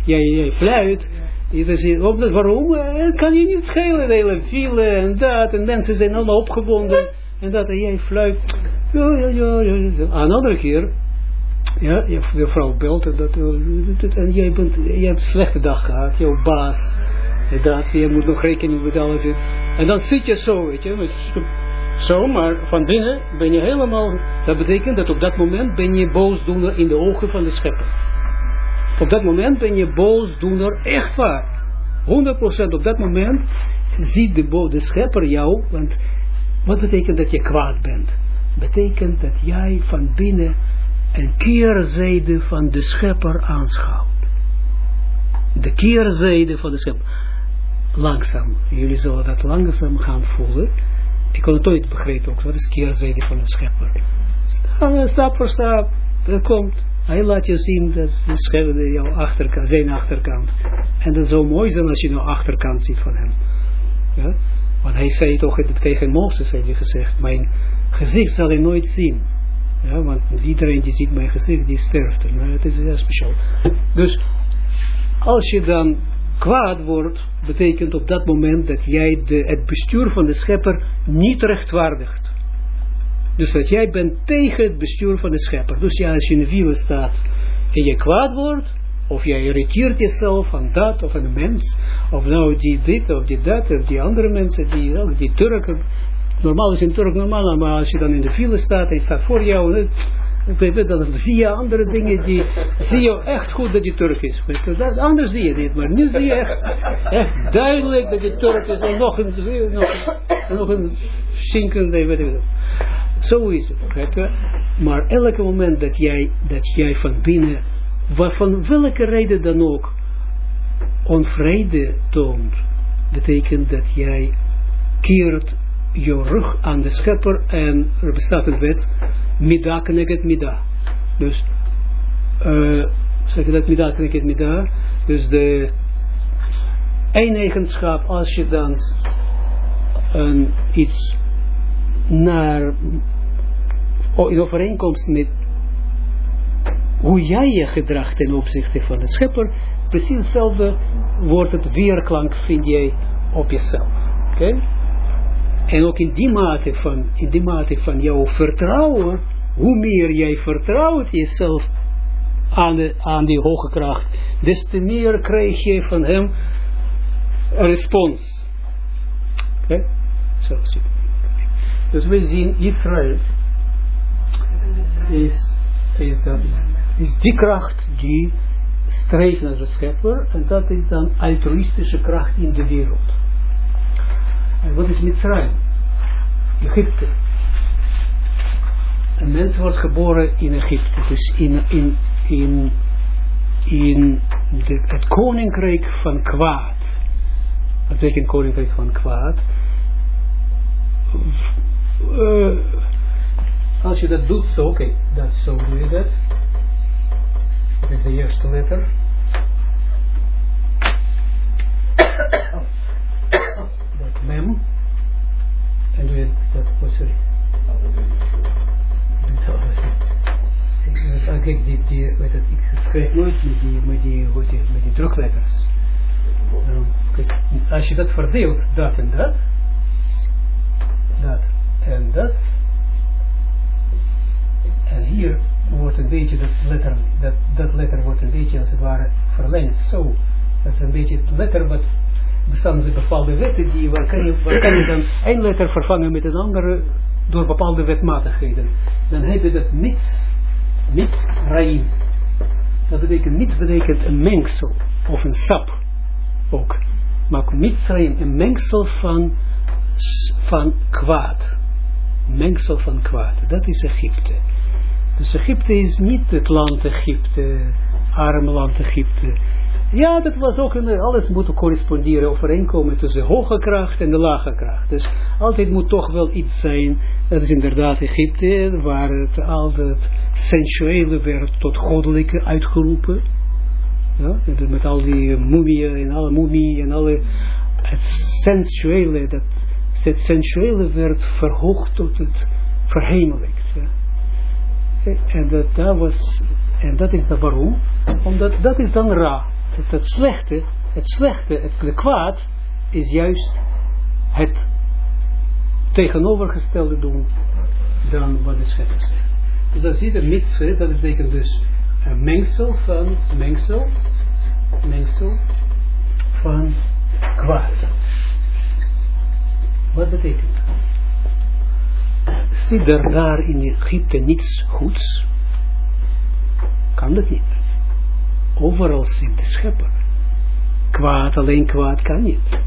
jij, jij fluit. Je waarom? Kan je niet schelen, de hele file en dat, en mensen zijn allemaal opgebonden. En dat, en jij fluit. Ja. Een andere keer, ja, je, vrouw belt en, dat, en jij, bent, jij hebt een slechte dag gehad, jouw baas, dat, je moet nog rekening betalen. En dan zit je zo, weet je, zo, maar van binnen ben je helemaal, dat betekent dat op dat moment ben je boosdoener in de ogen van de schepper. Op dat moment ben je boosdoener, echt waar. 100% op dat moment ziet de, de schepper jou, want wat betekent dat je kwaad bent? Betekent dat jij van binnen een keerzijde van de schepper aanschouwt. De keerzijde van de schepper. Langzaam. Jullie zullen dat langzaam gaan voelen. Ik kon het ooit begrijpen ook. Wat is keerzijde van de schepper? Stap voor stap. Dat komt. Hij laat je zien dat de schepper jouw achterkant, zijn achterkant. En dat zou mooi zijn als je nou achterkant ziet van hem. Ja? Want hij zei toch tegen Mozes, heeft hij gezegd, mijn gezicht zal je nooit zien. Ja, want iedereen die ziet mijn gezicht, die sterft. Maar het is heel speciaal. Dus, als je dan kwaad wordt, betekent op dat moment dat jij de, het bestuur van de schepper niet rechtvaardigt. Dus dat jij bent tegen het bestuur van de schepper. Dus ja, als je in de wielen staat en je kwaad wordt, of jij irriteert jezelf aan dat of aan een mens, of nou die dit of die dat, of die andere mensen, die, die Turken. Normaal is een Turk normaal, maar als je dan in de file staat en staat voor jou, dan zie je andere dingen, die zie je echt goed dat je Turk is. Anders zie je dit, maar nu zie je echt, duidelijk dat je Turk is. En nog een, nog, nog een weet ik Zo is het, maar elke moment dat jij, dat jij van binnen van welke reden dan ook onvrede toont, betekent dat jij keert je rug aan de schepper en er bestaat een wet, mida kneket mida. Dus, uh, zeg je dat, mida kneket mida, dus de één eigenschap, als je dan een, iets naar, in overeenkomst met hoe jij je gedraagt ten opzichte van de schepper, precies hetzelfde wordt het weerklank, vind jij, op jezelf. Oké? En ook in die mate van, in die mate van jouw vertrouwen, hoe meer jij vertrouwt jezelf aan, de, aan die hoge kracht, des te meer krijg je van hem een respons. Oké? Zo, zie Dus we zien Israël is, is is die kracht die streeft naar de schepper en dat is dan altruïstische kracht in de wereld. En wat is Mitzrayim? Egypte. Een mens wordt geboren in Egypte, dus in, in, in, in de, het koninkrijk van kwaad. Wat betekent koninkrijk van kwaad? Uh, als je dat doet, zo, oké, okay, dat zo doe je dat. Dit is de eerste letter. Mem. En doe je dat, oh sorry. kijk, die, die, weet het, ik schrijf nooit met die, met die, met die, met die drukletters. Uh, kijk, als je dat verdeelt, dat en dat, dat en dat, en hier wordt een beetje dat letter, dat, dat letter wordt een beetje als het ware verlengd, zo. Dat is een beetje het letter wat bestaan ze bepaalde wetten, die, waar, kan je, dan één letter vervangen met een andere door bepaalde wetmatigheden. Dan heb je dat niets, niets raim. Dat betekent, niets betekent een mengsel, of een sap, ook. Maar mitzrayim, een mengsel van, van kwaad. Mengsel van kwaad. Dat is Egypte. Dus Egypte is niet het land Egypte, arm land Egypte. Ja, dat was ook, een, alles moet corresponderen, overeenkomen tussen de hoge kracht en de lage kracht. Dus altijd moet toch wel iets zijn, dat is inderdaad Egypte, waar het al het sensuele werd tot goddelijke uitgeroepen. Ja, met al die mumieën en alle mumie en alle, het sensuele, dat, het sensuele werd verhoogd tot het verhemelijkt. En dat, was, en dat is dan waarom? Omdat dat is dan ra. Het, slechte, het slechte, het kwaad, is juist het tegenovergestelde doen dan wat de schepper zegt. Dus dat zie je mitzvah, dat betekent dus een mengsel van, mengsel, mengsel van kwaad. Wat betekent dat? Zit er daar in Egypte niets goeds? Kan dat niet. Overal zit de schepper. Kwaad, alleen kwaad kan niet.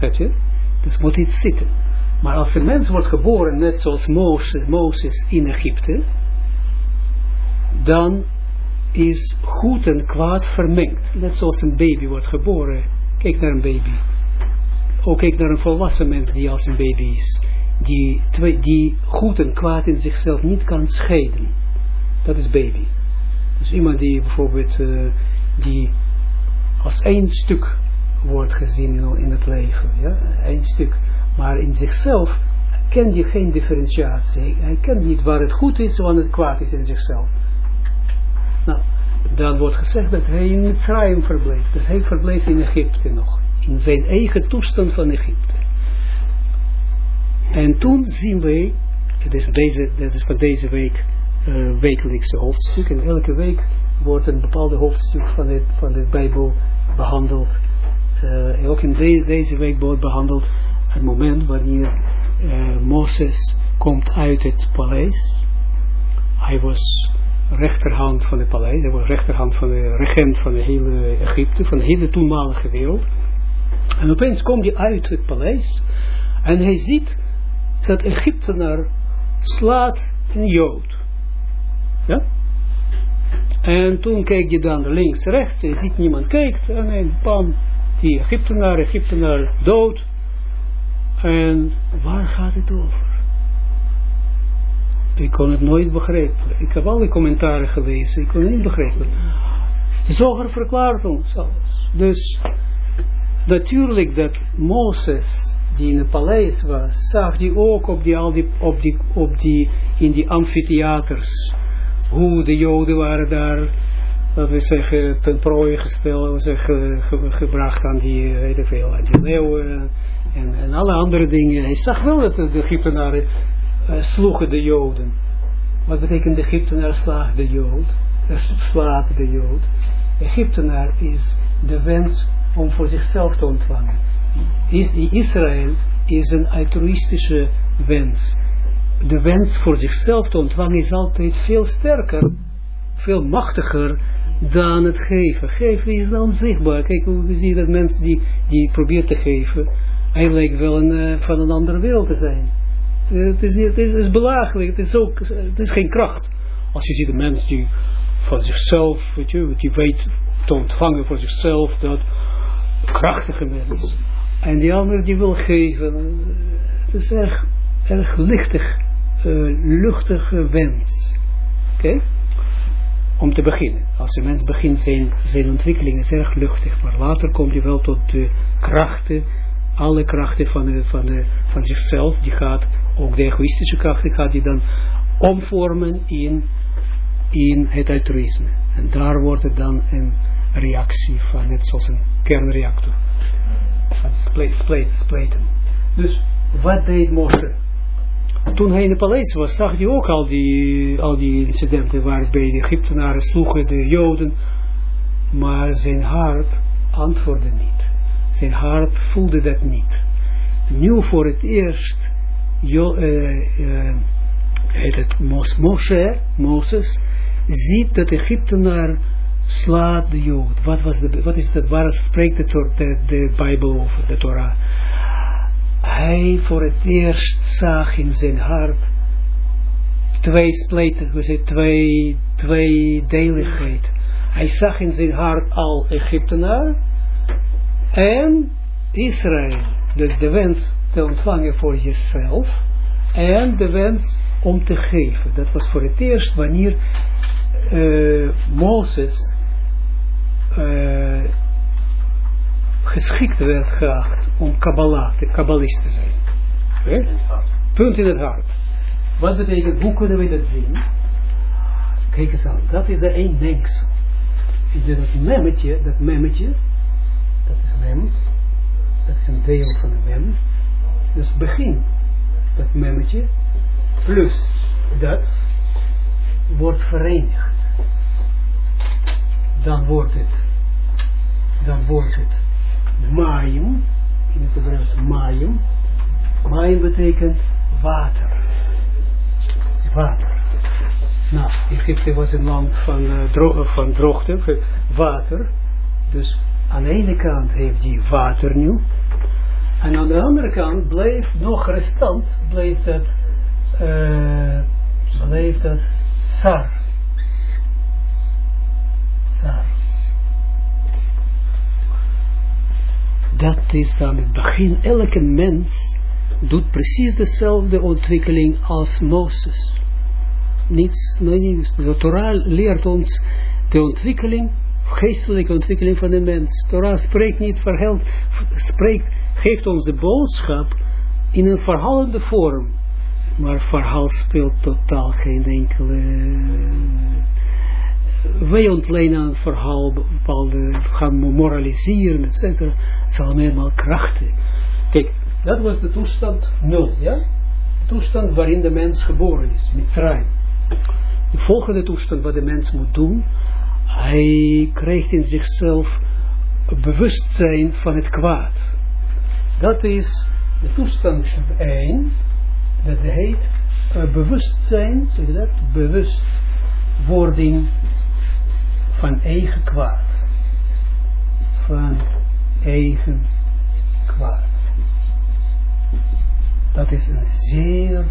Weet je? Dus moet iets zitten. Maar als een mens wordt geboren, net zoals Mozes in Egypte, dan is goed en kwaad vermengd. Net zoals een baby wordt geboren. Kijk naar een baby. Ook kijk naar een volwassen mens die als een baby is. Die, die goed en kwaad in zichzelf niet kan scheiden. Dat is baby. Dus iemand die bijvoorbeeld, uh, die als één stuk wordt gezien in het leven. Ja? Eén stuk. Maar in zichzelf ken je geen differentiatie. Hij kent niet waar het goed is, waar het kwaad is in zichzelf. Nou, dan wordt gezegd dat hij in Mitzrayim verbleef. Dat hij verbleef in Egypte nog. In zijn eigen toestand van Egypte. En toen zien wij, het is, deze, dat is van deze week uh, wekelijkse hoofdstuk. En elke week wordt een bepaalde hoofdstuk van de, van de Bijbel behandeld. Uh, ook in de, deze week wordt behandeld het moment wanneer uh, Mozes komt uit het paleis. Hij was rechterhand van het paleis, hij was rechterhand van de regent van de hele Egypte, van de hele toenmalige wereld. En opeens komt hij uit het paleis en hij ziet dat Egyptenaar slaat een Jood. Ja? En toen keek je dan links, rechts, je ziet niemand kijkt, en dan bam, die Egyptenaar, Egyptenaar dood. En waar gaat het over? Ik kon het nooit begrijpen. Ik heb alle commentaren gelezen, ik kon het niet begrijpen. Zoger verklaart ons alles. Dus natuurlijk dat Mozes, die in het paleis was, zag die ook op die, al die, op die, op die, in die amfitheaters, hoe de joden waren daar, dat we zeggen, ten prooi gesteld, zeggen, ge, gebracht aan die, weet veel, leeuwen en, en alle andere dingen. Hij zag wel dat de Egyptenaren uh, sloegen de joden. Wat betekent de Egyptenaar slaagt de jood? Slaat de jood. Egyptenaar is de wens om voor zichzelf te ontvangen. Is, Israël is een altruïstische wens de wens voor zichzelf te ontvangen is altijd veel sterker, veel machtiger dan het geven. Geven is dan zichtbaar. Kijk, hoe zie je dat mensen die, die probeert te geven, hij lijkt wel uh, van een andere wereld te zijn. Uh, het, is, het, is, het is belachelijk, het is, ook, het is geen kracht. Als je ziet een mens die van zichzelf, weet je, die weet te ontvangen voor zichzelf, dat krachtige mens. En die andere die wil geven, het is erg, erg lichtig uh, luchtige wens. Oké? Om te beginnen. Als een mens begint zijn, zijn ontwikkeling is erg luchtig, maar later komt je wel tot de krachten, alle krachten van, de, van, de, van zichzelf, die gaat, ook de egoïstische krachten gaat die dan omvormen in, in het altruïsme. En daar wordt het dan een reactie van, net zoals een kernreactor. Van. Dus, wat deed Moshe? Toen hij in het paleis was, zag hij ook al die, al die incidenten waarbij de Egyptenaren sloegen de Joden, maar zijn hart antwoordde niet. Zijn hart voelde dat niet. Nu voor het eerst, uh, uh, heet het Moshe, Moses, ziet dat Egyptenaar slaat de Jood. Wat, was de, wat is dat? Waar spreekt de, de, de Bijbel over, de Torah? Hij voor het eerst zag in zijn hart twee spleten, we zeggen twee, tweedeligheid. Hij zag in zijn hart al Egyptenaar en Israël. Dus de wens te ontvangen voor jezelf en de wens om te geven. Dat was voor het eerst wanneer uh, Mozes uh, geschikt werd geacht om Kabbalah, de Kabbalist te zijn. Okay? Punt in het hart. Wat betekent, hoe kunnen we dat zien? Kijk eens aan, dat is de één denksel. Dat memmetje, dat memmetje, dat is mem, dat is een deel van een mem. Dus begin, dat memmetje, plus dat, wordt verenigd. Dan wordt het, dan wordt het Mayim, in het Hebreeuws Mayim. Mayim betekent water. Water. Nou, Egypte was een land van, uh, van droogte, water. Dus aan de ene kant heeft die water nu. En aan de andere kant bleef nog restant, bleef dat, uh, bleef dat sar. Sar. Dat is dan het begin. Elke mens doet precies dezelfde ontwikkeling als Mozes. Niets, niets. De Torah leert ons de ontwikkeling, geestelijke ontwikkeling van de mens. Torah spreekt niet, verheld, spreekt, geeft ons de boodschap in een verhalende vorm. Maar verhaal speelt totaal geen enkele wij ontlenen een verhaal, bepaalde, gaan moraliseren, etc. Het zal allemaal krachten. Kijk, dat was de toestand nul, ja? De toestand waarin de mens geboren is, met trein. De volgende toestand wat de mens moet doen, hij krijgt in zichzelf bewustzijn van het kwaad. Dat is de toestand 1, dat heet uh, bewustzijn, zeg je dat? Bewustwording van eigen kwaad. Van eigen kwaad. Dat is een zeer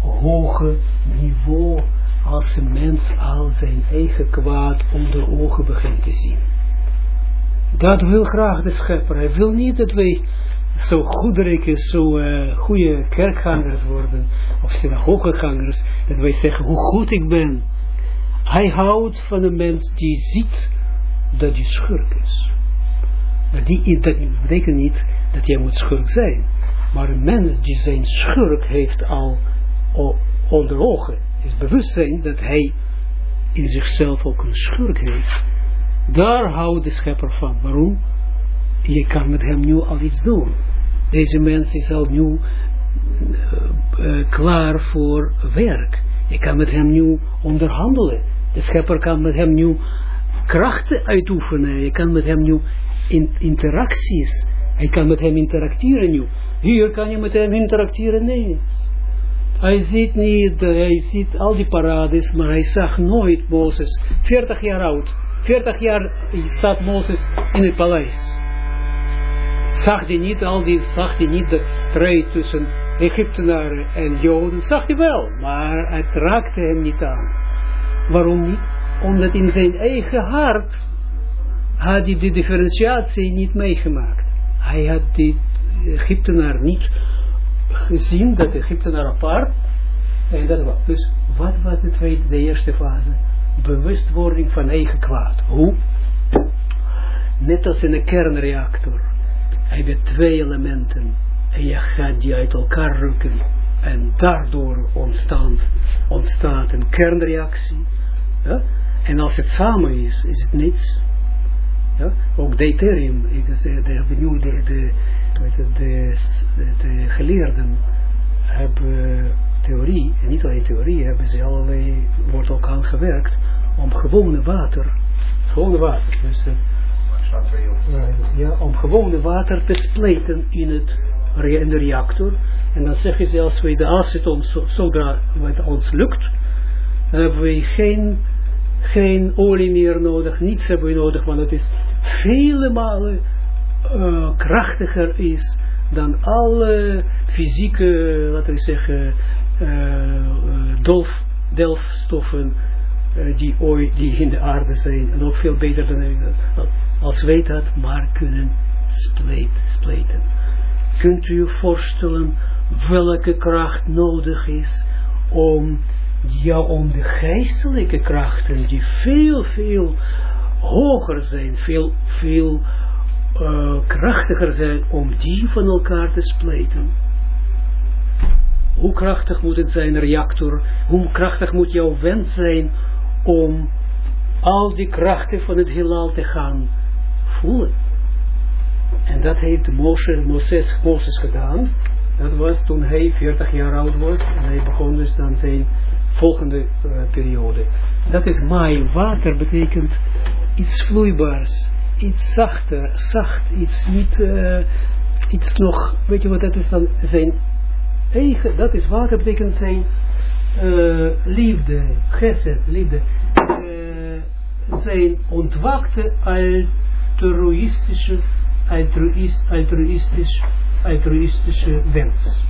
hoge niveau als een mens al zijn eigen kwaad onder ogen begint te zien. Dat wil graag de schepper. Hij wil niet dat wij zo goederen, zo uh, goede kerkgangers worden, of synagogegangers, dat wij zeggen hoe goed ik ben. Hij houdt van een mens die ziet dat hij schurk is. Dat, die, dat betekent niet dat jij moet schurk zijn. Maar een mens die zijn schurk heeft al onder ogen, is bewustzijn dat hij in zichzelf ook een schurk heeft. Daar houdt de schepper van. Waarom? Je kan met hem nu al iets doen. Deze mens is al nu uh, uh, klaar voor werk. Je kan met hem nu onderhandelen. De schepper kan met hem nu krachten uitoefenen. Je kan met hem nu in, interacties. Hij kan met hem interacteren nu. Hier kan je met hem interacteren. Nee. Hij ziet niet, hij ziet al die parades, maar hij zag nooit Mozes. 40 jaar oud. 40 jaar zat Mozes in het paleis. Zag hij niet al die, zag hij niet de strijd tussen Egyptenaren en Joden? Zag hij wel, maar het raakte hem niet aan. Waarom niet? Omdat in zijn eigen hart had hij de differentiatie niet meegemaakt. Hij had die Egyptenaar niet gezien, dat Egyptenaar apart. En dat was. Dus wat was de tweede, de eerste fase? Bewustwording van eigen kwaad. Hoe? Net als in een kernreactor. Heb je twee elementen. En je gaat die uit elkaar rukken. En daardoor ontstaat een kernreactie Ja? En als het samen is, is het niets. Ja? Ook deuterium, ik zeg, de, de, de, de, de, de geleerden hebben theorie, en niet alleen theorie, hebben ze allerlei, wordt ook aan gewerkt om gewone water, gewone water, dus uh, ja, om gewone water te spleten in, het, in de reactor. En dan zeggen ze, als we de aceton, zodra het ons lukt, dan hebben we geen, geen olie meer nodig, niets hebben we nodig, want het is vele malen uh, krachtiger is dan alle fysieke, laten we zeggen, uh, dolf, delfstoffen die, ooit, die in de aarde zijn, en ook veel beter dan als wij dat maar kunnen spleten. Kunt u voorstellen welke kracht nodig is om, ja, om de geestelijke krachten, die veel, veel hoger zijn, veel, veel uh, krachtiger zijn, om die van elkaar te spleten. Hoe krachtig moet het zijn, reactor? Hoe krachtig moet jouw wens zijn om al die krachten van het heelal te gaan voelen? En dat heeft Moses, Moses, Moses gedaan. Dat was toen hij 40 jaar oud was. En hij begon dus dan zijn volgende uh, periode. Dat is mai. Water betekent iets vloeibaars. Iets zachter, zacht. Iets niet, uh, iets nog, weet je wat dat is dan? Zijn eigen, dat is water betekent zijn uh, liefde, geset, liefde. zijn ontwaakte altruïstische altruïst, altruïstisch, altruïstische wens.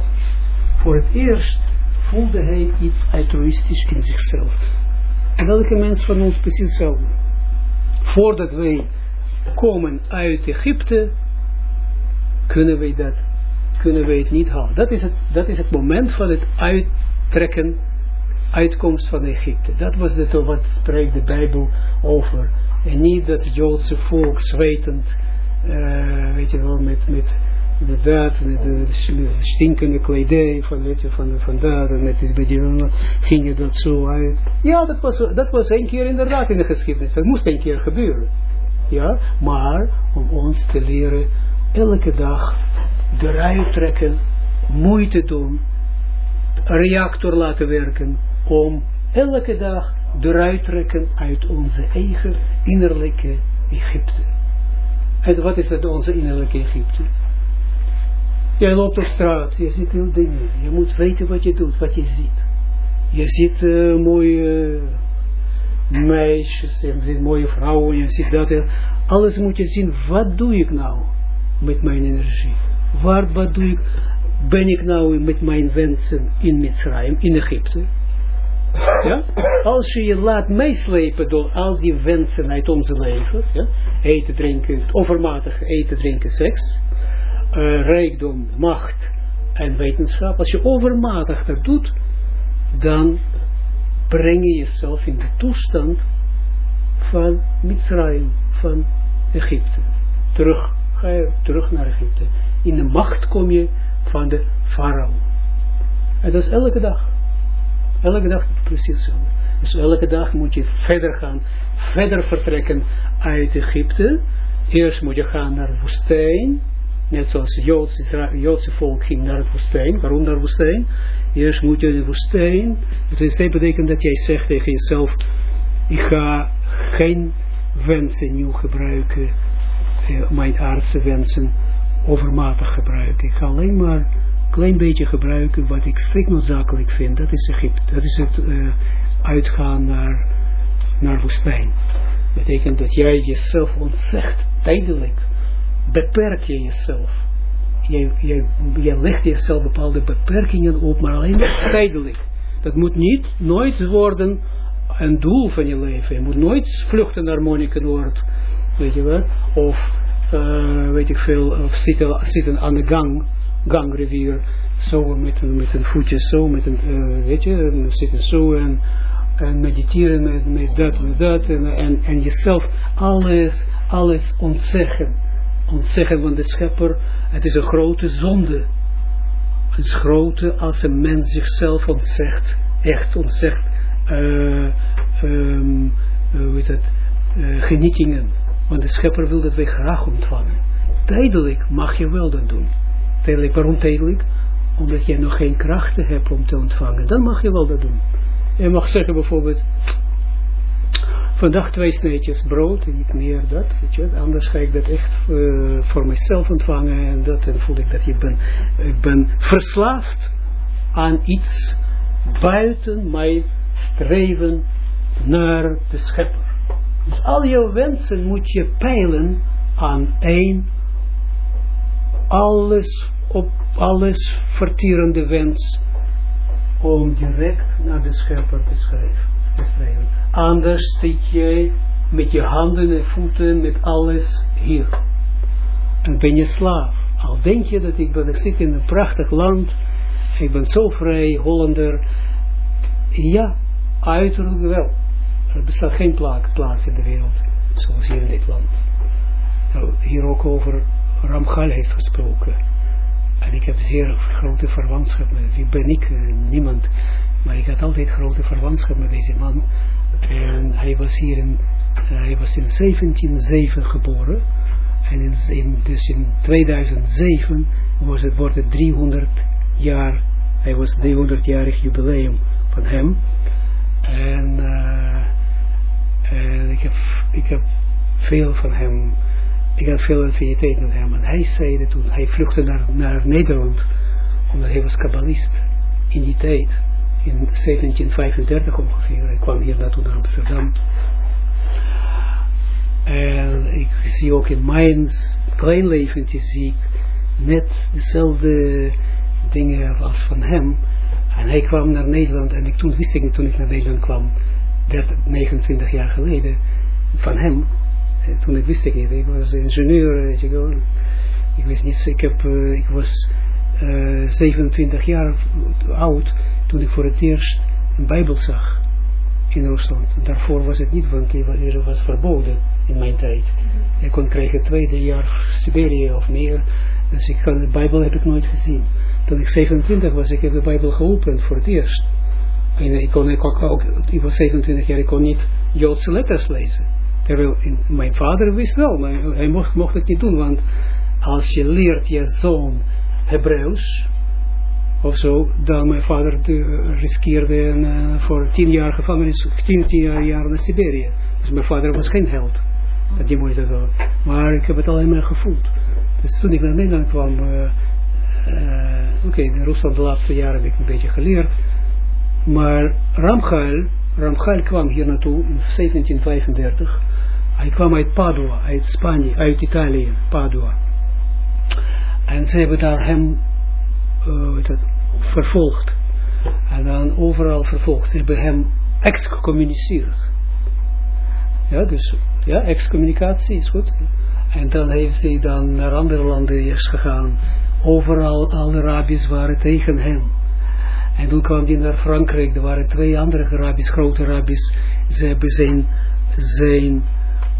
Voor het eerst voelde hij iets altruïstisch in zichzelf. En elke mens van ons precies hetzelfde. Voordat wij komen uit Egypte, kunnen wij dat, kunnen wij het niet halen. Dat is het, dat is het moment van het uittrekken, uitkomst van Egypte. Dat was het wat spreekt de Bijbel over. En niet dat Joodse volk zwetend uh, weet je wel, met, met, dat, met de stinkende kledij van, weet van, van dat, en met die ging je dat zo uit. Ja, dat was, dat was een keer inderdaad in de geschiedenis, dat moest een keer gebeuren. Ja, maar om ons te leren, elke dag eruit trekken, moeite doen, reactor laten werken, om elke dag eruit trekken uit onze eigen innerlijke Egypte. En wat is dat onze innerlijke Egypte? Jij loopt op straat, je ziet heel dingen. Je moet weten wat je doet, wat je ziet. Je ziet uh, mooie meisjes, je ziet mooie vrouwen, je ziet dat. Alles moet je zien, wat doe ik nou met mijn energie? Waar, wat doe ik, ben ik nou met mijn wensen in Mitzrayim, in Egypte? Ja? Als je je laat meeslepen door al die wensen uit onze leven, ja? eten, drinken, overmatig eten, drinken, seks, uh, rijkdom, macht en wetenschap, als je overmatig dat doet, dan breng je jezelf in de toestand van Mitzrayim, van Egypte. Terug, ga je terug naar Egypte. In de macht kom je van de farao. En dat is elke dag. Elke dag precies zo. Dus elke dag moet je verder gaan, verder vertrekken uit Egypte. Eerst moet je gaan naar de woestijn. Net zoals het Joodse, volk ging naar de woestijn. Waarom naar de woestijn? Eerst moet je de woestijn. Het betekent dat jij zegt tegen jezelf, ik ga geen wensen nieuw gebruiken. Eh, mijn aardse wensen overmatig gebruiken. Ik ga alleen maar klein beetje gebruiken wat ik strikt noodzakelijk vind. Dat is Egypte. Dat is het uh, uitgaan naar, naar woestijn. Betekent dat jij jezelf ontzegt, tijdelijk. Beperk je jezelf. Je, legt jezelf bepaalde beperkingen op, maar alleen tijdelijk. Dat moet niet, nooit worden een doel van je leven. Je moet nooit vluchten naar Monnikenoord, weet je wat, of uh, weet ik veel, of zitten, zitten aan de gang gangrivier, zo met, met een voetje zo, met een, uh, weet je, zitten zo en, en mediteren met, met dat, met dat, en, en, en jezelf alles, alles ontzeggen. Ontzeggen van de schepper, het is een grote zonde. Het is grote als een mens zichzelf ontzegt, echt ontzegt, uh, hoe het, uh, genietingen. Want de schepper wil dat wij graag ontvangen. Tijdelijk mag je wel dat doen. Tijdelijk, waarom tijdelijk? Omdat je nog geen krachten hebt om te ontvangen. Dan mag je wel dat doen. Je mag zeggen bijvoorbeeld, vandaag twee sneetjes brood niet meer dat, weet je, anders ga ik dat echt uh, voor mezelf ontvangen en dat, en voel ik dat ik ben, ik ben verslaafd aan iets buiten mijn streven naar de schepper. Dus al jouw wensen moet je peilen aan één, alles op alles vertierende wens om direct naar de schepper te schrijven. Anders zit jij met je handen en voeten, met alles hier. En ben je slaaf. Al denk je dat ik ben, ik zit in een prachtig land, ik ben zo vrij, Hollander. Ja, uiterlijk wel. Er bestaat geen plaats in de wereld, zoals hier in dit land. Nou, hier ook over Ramchal heeft gesproken. En ik heb zeer grote verwantschap met, wie ben ik, uh, niemand. Maar ik had altijd grote verwantschap met deze man. En hij was hier in, uh, hij was in 1707 geboren. En in, in, dus in 2007 was het, wordt het 300 jaar, hij was 300-jarig jubileum van hem. En, uh, en ik, heb, ik heb veel van hem ik had veel affiniteit met hem. En hij zei dat toen, hij vluchtte naar, naar Nederland, omdat hij was kabbalist in die tijd, in 1735 ongeveer. Hij kwam hier naartoe naar Amsterdam. En ik zie ook in mijn klein leventje, zie ik net dezelfde dingen als van hem. En hij kwam naar Nederland, en ik, toen wist ik toen ik naar Nederland kwam, 30, 29 jaar geleden, van hem, toen ik wist ik niet, ik was ingenieur, weet je wel. Ik wist niet, ik, heb, uh, ik was uh, 27 jaar oud toen ik voor het eerst een Bijbel zag in Rusland. Daarvoor was het niet, want het was verboden in mijn tijd. Ik kon krijgen tweede jaar Siberië of meer, dus ik kan, de Bijbel heb ik nooit gezien. Toen ik 27 was, ik heb de Bijbel geopend voor het eerst. En ik, kon, ik, ook, ik was 27 jaar, ik kon niet Joodse letters lezen. Terwijl mijn vader wist wel, maar hij mocht, mocht het niet doen, want als je leert je zoon Hebreeuws, of zo, dan mijn vader de, riskeerde een, uh, voor tien jaar gevangenis, tien, tien jaar, naar Siberië. Dus mijn vader was geen held, dat die moeite wel. Maar ik heb het alleen maar gevoeld. Dus toen ik naar Nederland kwam, uh, uh, oké, in Rusland de laatste jaren heb ik een beetje geleerd, maar Ramchal, Ramchal kwam hier naartoe in 1735 hij kwam uit Padua, uit Spanje, uit Italië, Padua. En ze hebben daar hem uh, het, vervolgd. En dan overal vervolgd. Ze hebben hem excommuniceerd. Ja, dus, ja, excommunicatie is goed. En dan heeft hij dan naar andere landen eerst gegaan. Overal, alle rabbis waren tegen hem. En toen kwam hij naar Frankrijk. Er waren twee andere rabbis, grote rabbis. Ze hebben zijn, zijn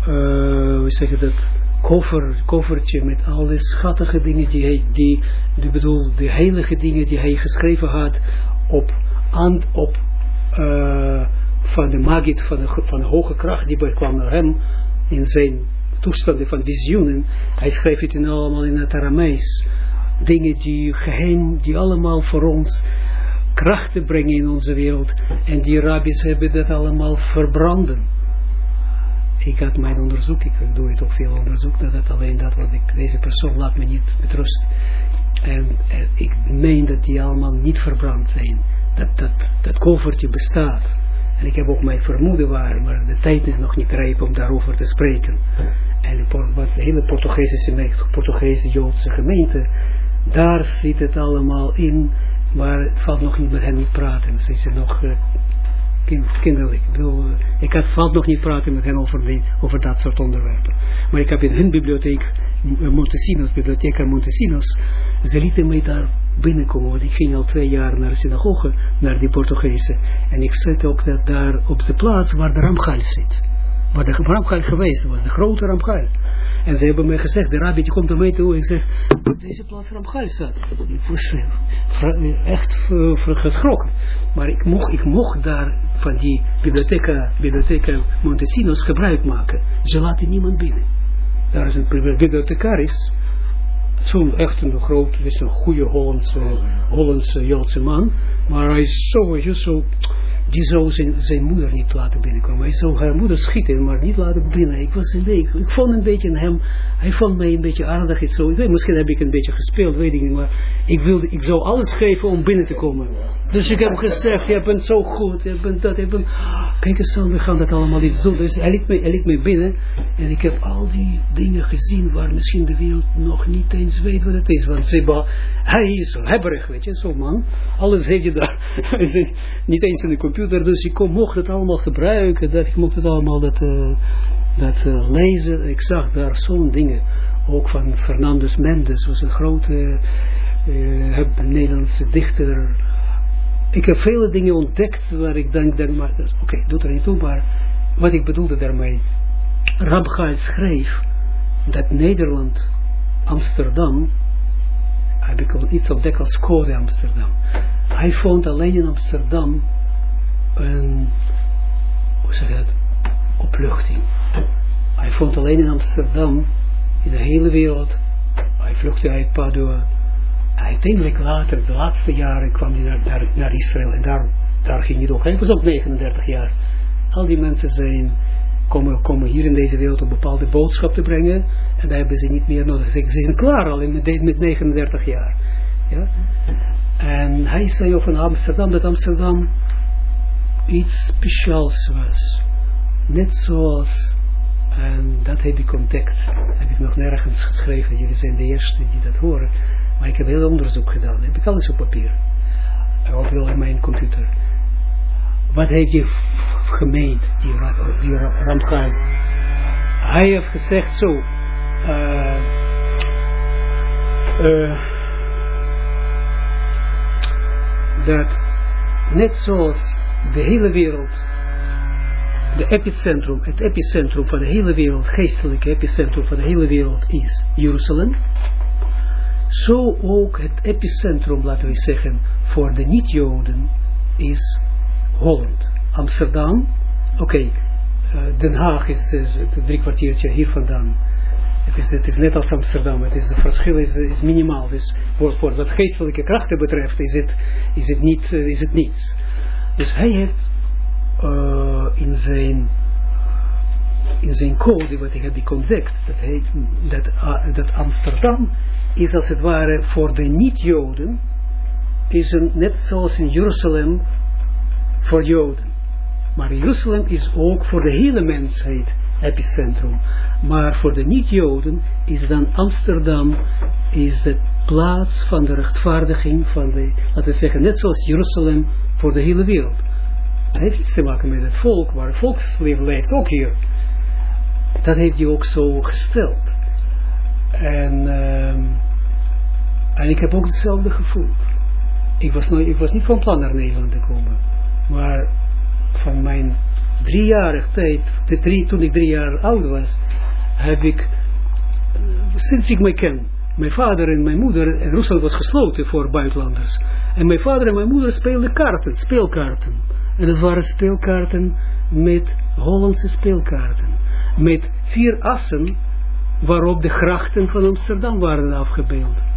uh, hoe zeg je dat, koffer, koffertje met alle schattige dingen die hij, die, bedoel, de heilige dingen die hij geschreven had op, aan, op uh, van de magit, van de, van hoge kracht, die kwam naar hem in zijn toestanden van visioenen. Hij schreef het in allemaal in het Aramees. Dingen die geheim, die allemaal voor ons krachten brengen in onze wereld. En die rabbis hebben dat allemaal verbranden ik had mijn onderzoek, ik doe het ook veel onderzoek, dat het alleen dat wat ik, deze persoon laat me niet met rust. En, en ik meen dat die allemaal niet verbrand zijn. Dat, dat, dat koffertje bestaat. En ik heb ook mijn vermoeden waar, maar de tijd is nog niet rijp om daarover te spreken. En wat de hele Portugese, Portugese Joodse gemeente, daar zit het allemaal in, maar het valt nog niet met hen niet praten. Ze zijn nog uh, kind, kinderlijk. Ik, eh, ik had, valt nog niet praten met hen over, over dat soort onderwerpen. Maar ik heb in hun bibliotheek, eh, Montesinos, bibliotheca Montesinos, ze lieten mij daar binnenkomen, want ik ging al twee jaar naar de synagoge, naar die Portugese. En ik zat ook dat daar op de plaats waar de Ramchal zit. Waar de Ramchal geweest was, de grote Ramchal. En ze hebben mij gezegd, de rabbi die komt naar mij toe zegt, op deze plaats Ramchal staat. Ik was echt geschrokken. Maar ik mocht, ik mocht daar van die bibliotheca, bibliotheca Montesinos gebruik maken. Ze laten niemand binnen. Daar is een bibliothecaris, zo'n echt een groot, is een goede Hollandse, Hollandse Joodse man, maar hij is zo, zo, die zou zijn, zijn moeder niet laten binnenkomen. Hij zou haar moeder schieten, maar niet laten binnen. Ik was een beetje, ik vond een beetje hem, hij vond mij een beetje aardig. Ik zo, ik misschien heb ik een beetje gespeeld, weet ik niet, maar ik wilde, ik zou alles geven om binnen te komen. Dus ik heb gezegd, je bent zo goed, je bent dat, je bent, kijk eens aan, we gaan dat allemaal iets doen. Dus hij liet, me, hij liet me binnen en ik heb al die dingen gezien waar misschien de wereld nog niet eens weet wat het is. Want Zeba, hij is zo hebberig, weet je, zo'n man. Alles heeft je daar, niet eens in de computer, dus ik kon, mocht het allemaal gebruiken, dat, ik mocht het allemaal dat, uh, dat uh, lezen. Ik zag daar zo'n dingen, ook van Fernandes Mendes, was een grote uh, Nederlandse dichter, ik heb vele dingen ontdekt waar ik denk, denk maar, oké, doet er niet toe, maar wat ik bedoelde daarmee. Rabchai schreef dat Nederland, Amsterdam, heb ik iets ontdekt als code Amsterdam. Hij vond alleen in Amsterdam een, hoe zeg je dat, opluchting. Hij vond alleen in Amsterdam, in de hele wereld, hij vluchtte uit Padua, uiteindelijk later, de laatste jaren, kwam hij naar, Israël en daar, daar ging hij nog. Hij was ook 39 jaar. Al die mensen zijn, komen, komen hier in deze wereld om bepaalde boodschap te brengen en daar hebben ze niet meer nodig. Ze, zijn klaar al met, met 39 jaar. Ja? En hij zei over Amsterdam, dat Amsterdam iets speciaals was. Net zoals, en dat heb ik ontdekt, heb ik nog nergens geschreven, jullie zijn de eerste die dat horen maar ik heb heel onderzoek gedaan. Heb ik alles op papier. Ook wel in mijn computer. Wat heeft hij gemeend, die, die? Hij heeft gezegd zo. Uh, dat net zoals de hele wereld, de epicentrum, het epicentrum van de hele wereld, geestelijke epicentrum van de hele wereld is Jeruzalem zo ook het epicentrum, laten we zeggen, voor de niet-Joden is Holland. Amsterdam, oké, okay, uh, Den Haag is, is drie kwartiertje hier vandaan. Het is, het is net als Amsterdam, het, is, het verschil is, is minimaal. Dus voor, voor wat geestelijke krachten betreft is het, is het, niet, uh, is het niets. Dus hij heeft uh, in zijn in zijn code, wat ik heb ontdekt, dat heet, dat, dat Amsterdam is als het ware voor de niet-Joden, is een, net zoals in Jeruzalem voor Joden. Maar Jeruzalem is ook voor de hele mensheid epicentrum. Maar voor de niet-Joden is dan Amsterdam, is de plaats van de rechtvaardiging van de, laten we zeggen, net zoals Jeruzalem voor de hele wereld. Dat heeft iets te maken met het volk, waar het volksleven leeft ook hier. Dat heeft hij ook zo gesteld. En, uh, en ik heb ook hetzelfde gevoel. Ik was, nooit, ik was niet van plan naar Nederland te komen. Maar van mijn driejarig tijd, de drie, toen ik drie jaar oud was, heb ik, sinds ik mij ken, mijn vader en mijn moeder, en Rusland was gesloten voor buitenlanders. En mijn vader en mijn moeder speelden kaarten, speelkaarten. En het waren speelkaarten met Hollandse speelkaarten. Met vier assen waarop de grachten van Amsterdam waren afgebeeld.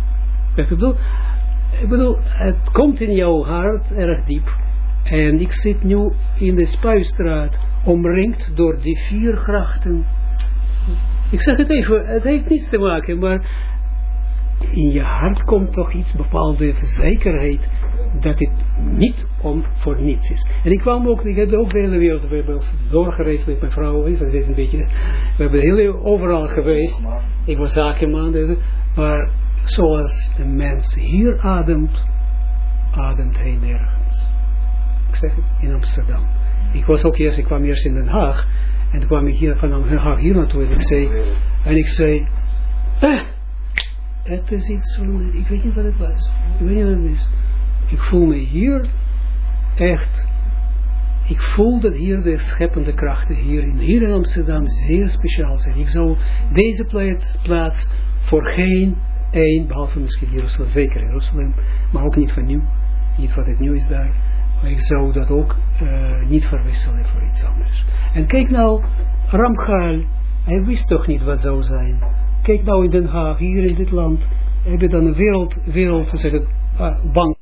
Ik bedoel, het komt in jouw hart erg diep. En ik zit nu in de Spuistraat, omringd door die vier grachten. Ik zeg het even, het heeft niets te maken, maar in je hart komt toch iets bepaalde zekerheid dat het niet om voor niets is. En ik kwam ook, ik heb ook de hele wereld, we hebben doorgereisd met mijn vrouw, is een beetje, we hebben heel overal geweest. Ik was zakenman, maar zoals een mens hier ademt, ademt hij nergens. Ik zeg het, in Amsterdam. Ik was ook eerst, ik kwam eerst in Den Haag, en toen kwam ik hier van Den Haag hier naartoe, en ik zei, en ik zei, eh, het is iets van, ik weet niet wat het was, ik weet niet wat het is ik voel me hier echt ik voel dat hier de scheppende krachten hier in, hier in Amsterdam zeer speciaal zijn. Ik zou deze plaats, plaats voor geen één, behalve misschien Jeruzalem, zeker Jeruzalem, maar ook niet van nieuw, niet wat het nieuw is daar, maar ik zou dat ook uh, niet verwisselen voor iets anders. En kijk nou, Ramchal, hij wist toch niet wat zou zijn. Kijk nou in Den Haag, hier in dit land, heb je dan een wereld, wereld, te zeggen, uh, bank